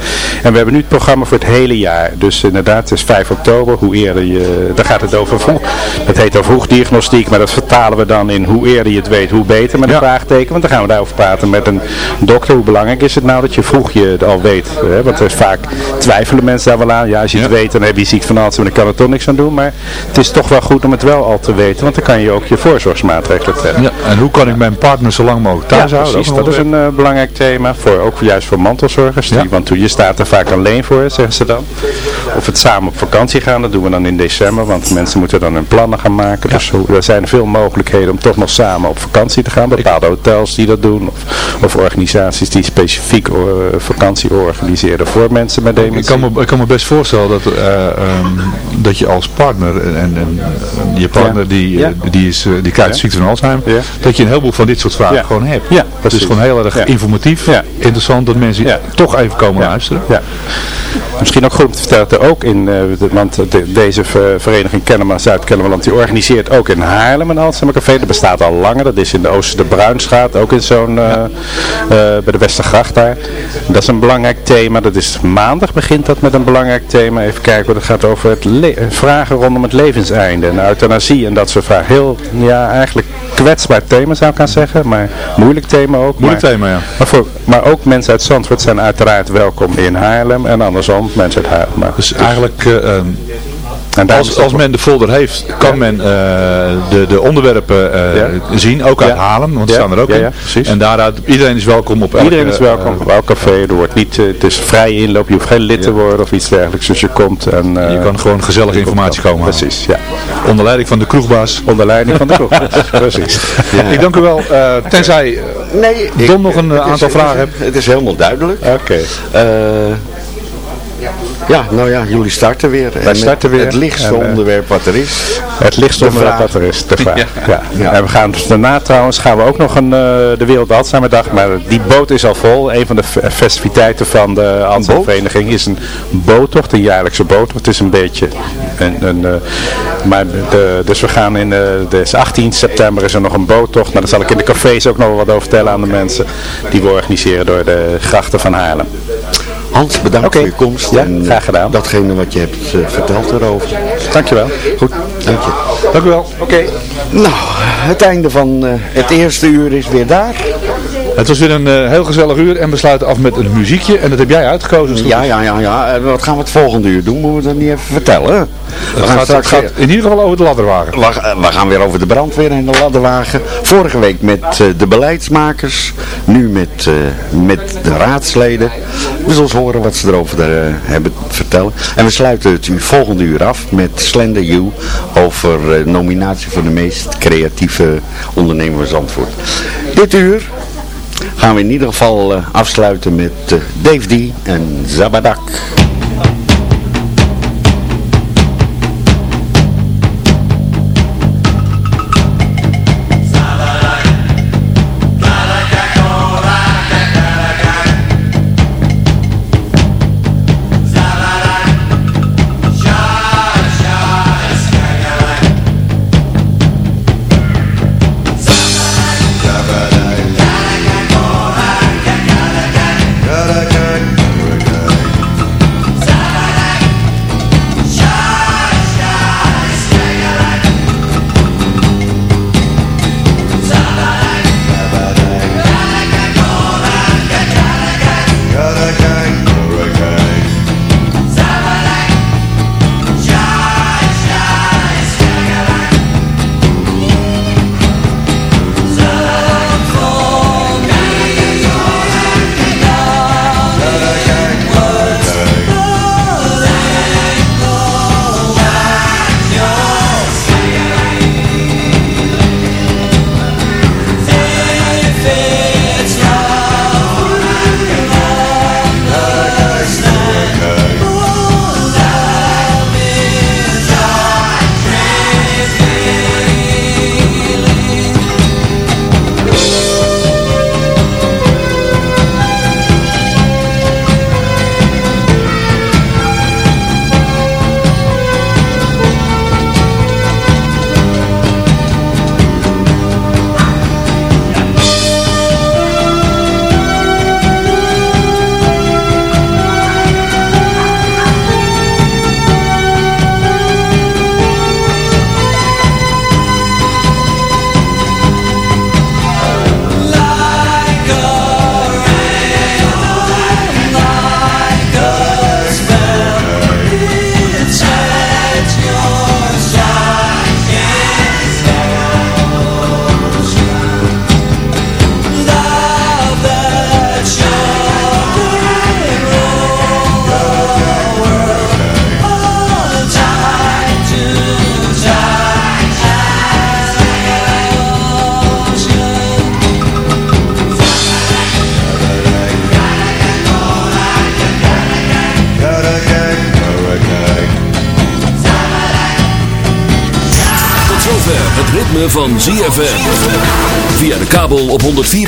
En we hebben nu het programma voor het hele jaar. Dus inderdaad, het is 5 oktober. Hoe eerder je, daar gaat het over vroeg. Het heet dan vroegdiagnostiek, maar dat vertalen we dan in hoe eerder je het weet, hoe beter met een vraagteken. Want dan gaan we daarover praten met een dokter. Hoe belangrijk is het nou dat je vroeg je het al weet? Hè? Want er is vaak twijfelen mensen daar wel aan. Ja, als je het weet, dan heb je ziek van Alzheimer, dan kan er toch niks aan doen. Maar het is toch wel goed om het wel al te weten, want dan kan je ook je voorzorgsmaatregelen treffen. Ja, en hoe kan ik mijn partner zo lang mogelijk thuis ja, houden? precies. Dat is een eh, belangrijk thema, voor, ook juist voor mantelzorgers. Die, Want je staat er vaak alleen voor, zeggen ze dan. Of het samen op vakantie gaan, dat doen we dan in december. Want mensen moeten dan hun plannen gaan maken. Dus er zijn veel mogelijkheden om toch nog samen op vakantie te gaan. Bepaalde hotels die dat doen. Of, of organisaties die specifiek eh, vakantie organiseren voor mensen met dementie. Ik kan, me, ik kan me best voorstellen dat, eh, ehm, dat je als partner en, en, je partner Ja. die, Ja. eh, die, is, die krijgt ziekte van Alzheimer, dat je een heleboel van dit soort vragen gewoon hebt. Ja, precies. is gewoon heel erg Ja. informatief, interessant dat mensen toch even komen luisteren. Ja. Misschien ook goed om te vertellen dat er ook in, de- want de- deze ver- vereniging Kennemer, Zuid-Kennemerland, die organiseert ook in Haarlem een Alzheimer Café. Dat bestaat al langer, dat is in de Oosterse Bruinstraat, ook in zo'n, eh, eh, bij de Westergracht daar. Dat is een belangrijk thema, dat is maandag begint dat met een belangrijk thema. Even kijken, dat gaat over het vragen rondom het levenseinde en euthanasie en dat soort vragen. Heel, ja, eigenlijk kwetsbaar thema zou ik gaan zeggen, maar moeilijk thema ook. Moeilijk maar, thema, ja. Maar, voor, maar ook mensen uit Zandvoort zijn uiteraard welkom in Haarlem en andersom mensen uit Haarlem. Maar, Dus eigenlijk, eh, ehm, en als, men de folder heeft, kan men eh, de, de onderwerpen eh, zien, ook uit Ja. Haarlem, want Ja, die staan er ook ja, in. ja, precies. En daaruit, iedereen is welkom op elke... Iedereen is welkom eh, op elk café. Er wordt niet, het is vrije inloop. Je hoeft geen lid te worden of iets dergelijks. Dus je komt en... eh, je kan gewoon komt informatie komen halen. Precies, ja. Onder leiding van de kroegbaas. Onder leiding van de kroegbaas, precies. Ik dank u wel. eh, tenzij Nee, Don nog een aantal vragen hebt. Het is helemaal duidelijk. Oké. Eh, ja, nou ja, jullie starten weer. Wij starten weer. Het lichtste En, eh, onderwerp wat er is. Het lichtste De onderwerp wat er is, de vraag. Ja. Ja. Ja. En we gaan daarna trouwens, gaan we ook nog een, eh, de Wereld Alzheimerdag, maar die boot is al vol. Een van de festiviteiten van de Alzheimervereniging is een boottocht, een jaarlijkse boottocht. Het is een beetje een, een eh, maar de, dus we gaan in, dus 18 september is er nog een boottocht, maar daar zal ik in de cafés ook nog wel wat over vertellen aan de mensen die we organiseren door de grachten van Haarlem. Hans, bedankt voor je komst. Ja, en, eh, graag gedaan. Datgene wat je hebt eh, verteld erover. Dankjewel. Goed, dank je. Dank u wel. Oké. Nou, het einde van eh, het eerste uur is weer daar. Het was weer een eh, heel gezellig uur en we sluiten af met een muziekje. En dat heb jij uitgekozen. Ja, ja, ja, ja. En wat gaan we het volgende uur doen? Moeten we dat niet even vertellen? We Het gaat, het gaat in ieder geval over de ladderwagen. We, eh, we gaan weer over de brandweer en de ladderwagen. Vorige week met eh, de beleidsmakers. Nu met, eh, met de raadsleden. We zullen eens horen wat ze erover eh, hebben te vertellen. En we sluiten het uur, volgende uur af met Slender You. Over eh, nominatie voor de meest creatieve ondernemer van Zandvoort. Dit uur gaan we in ieder geval eh, afsluiten met eh, Dave D en Zabadak.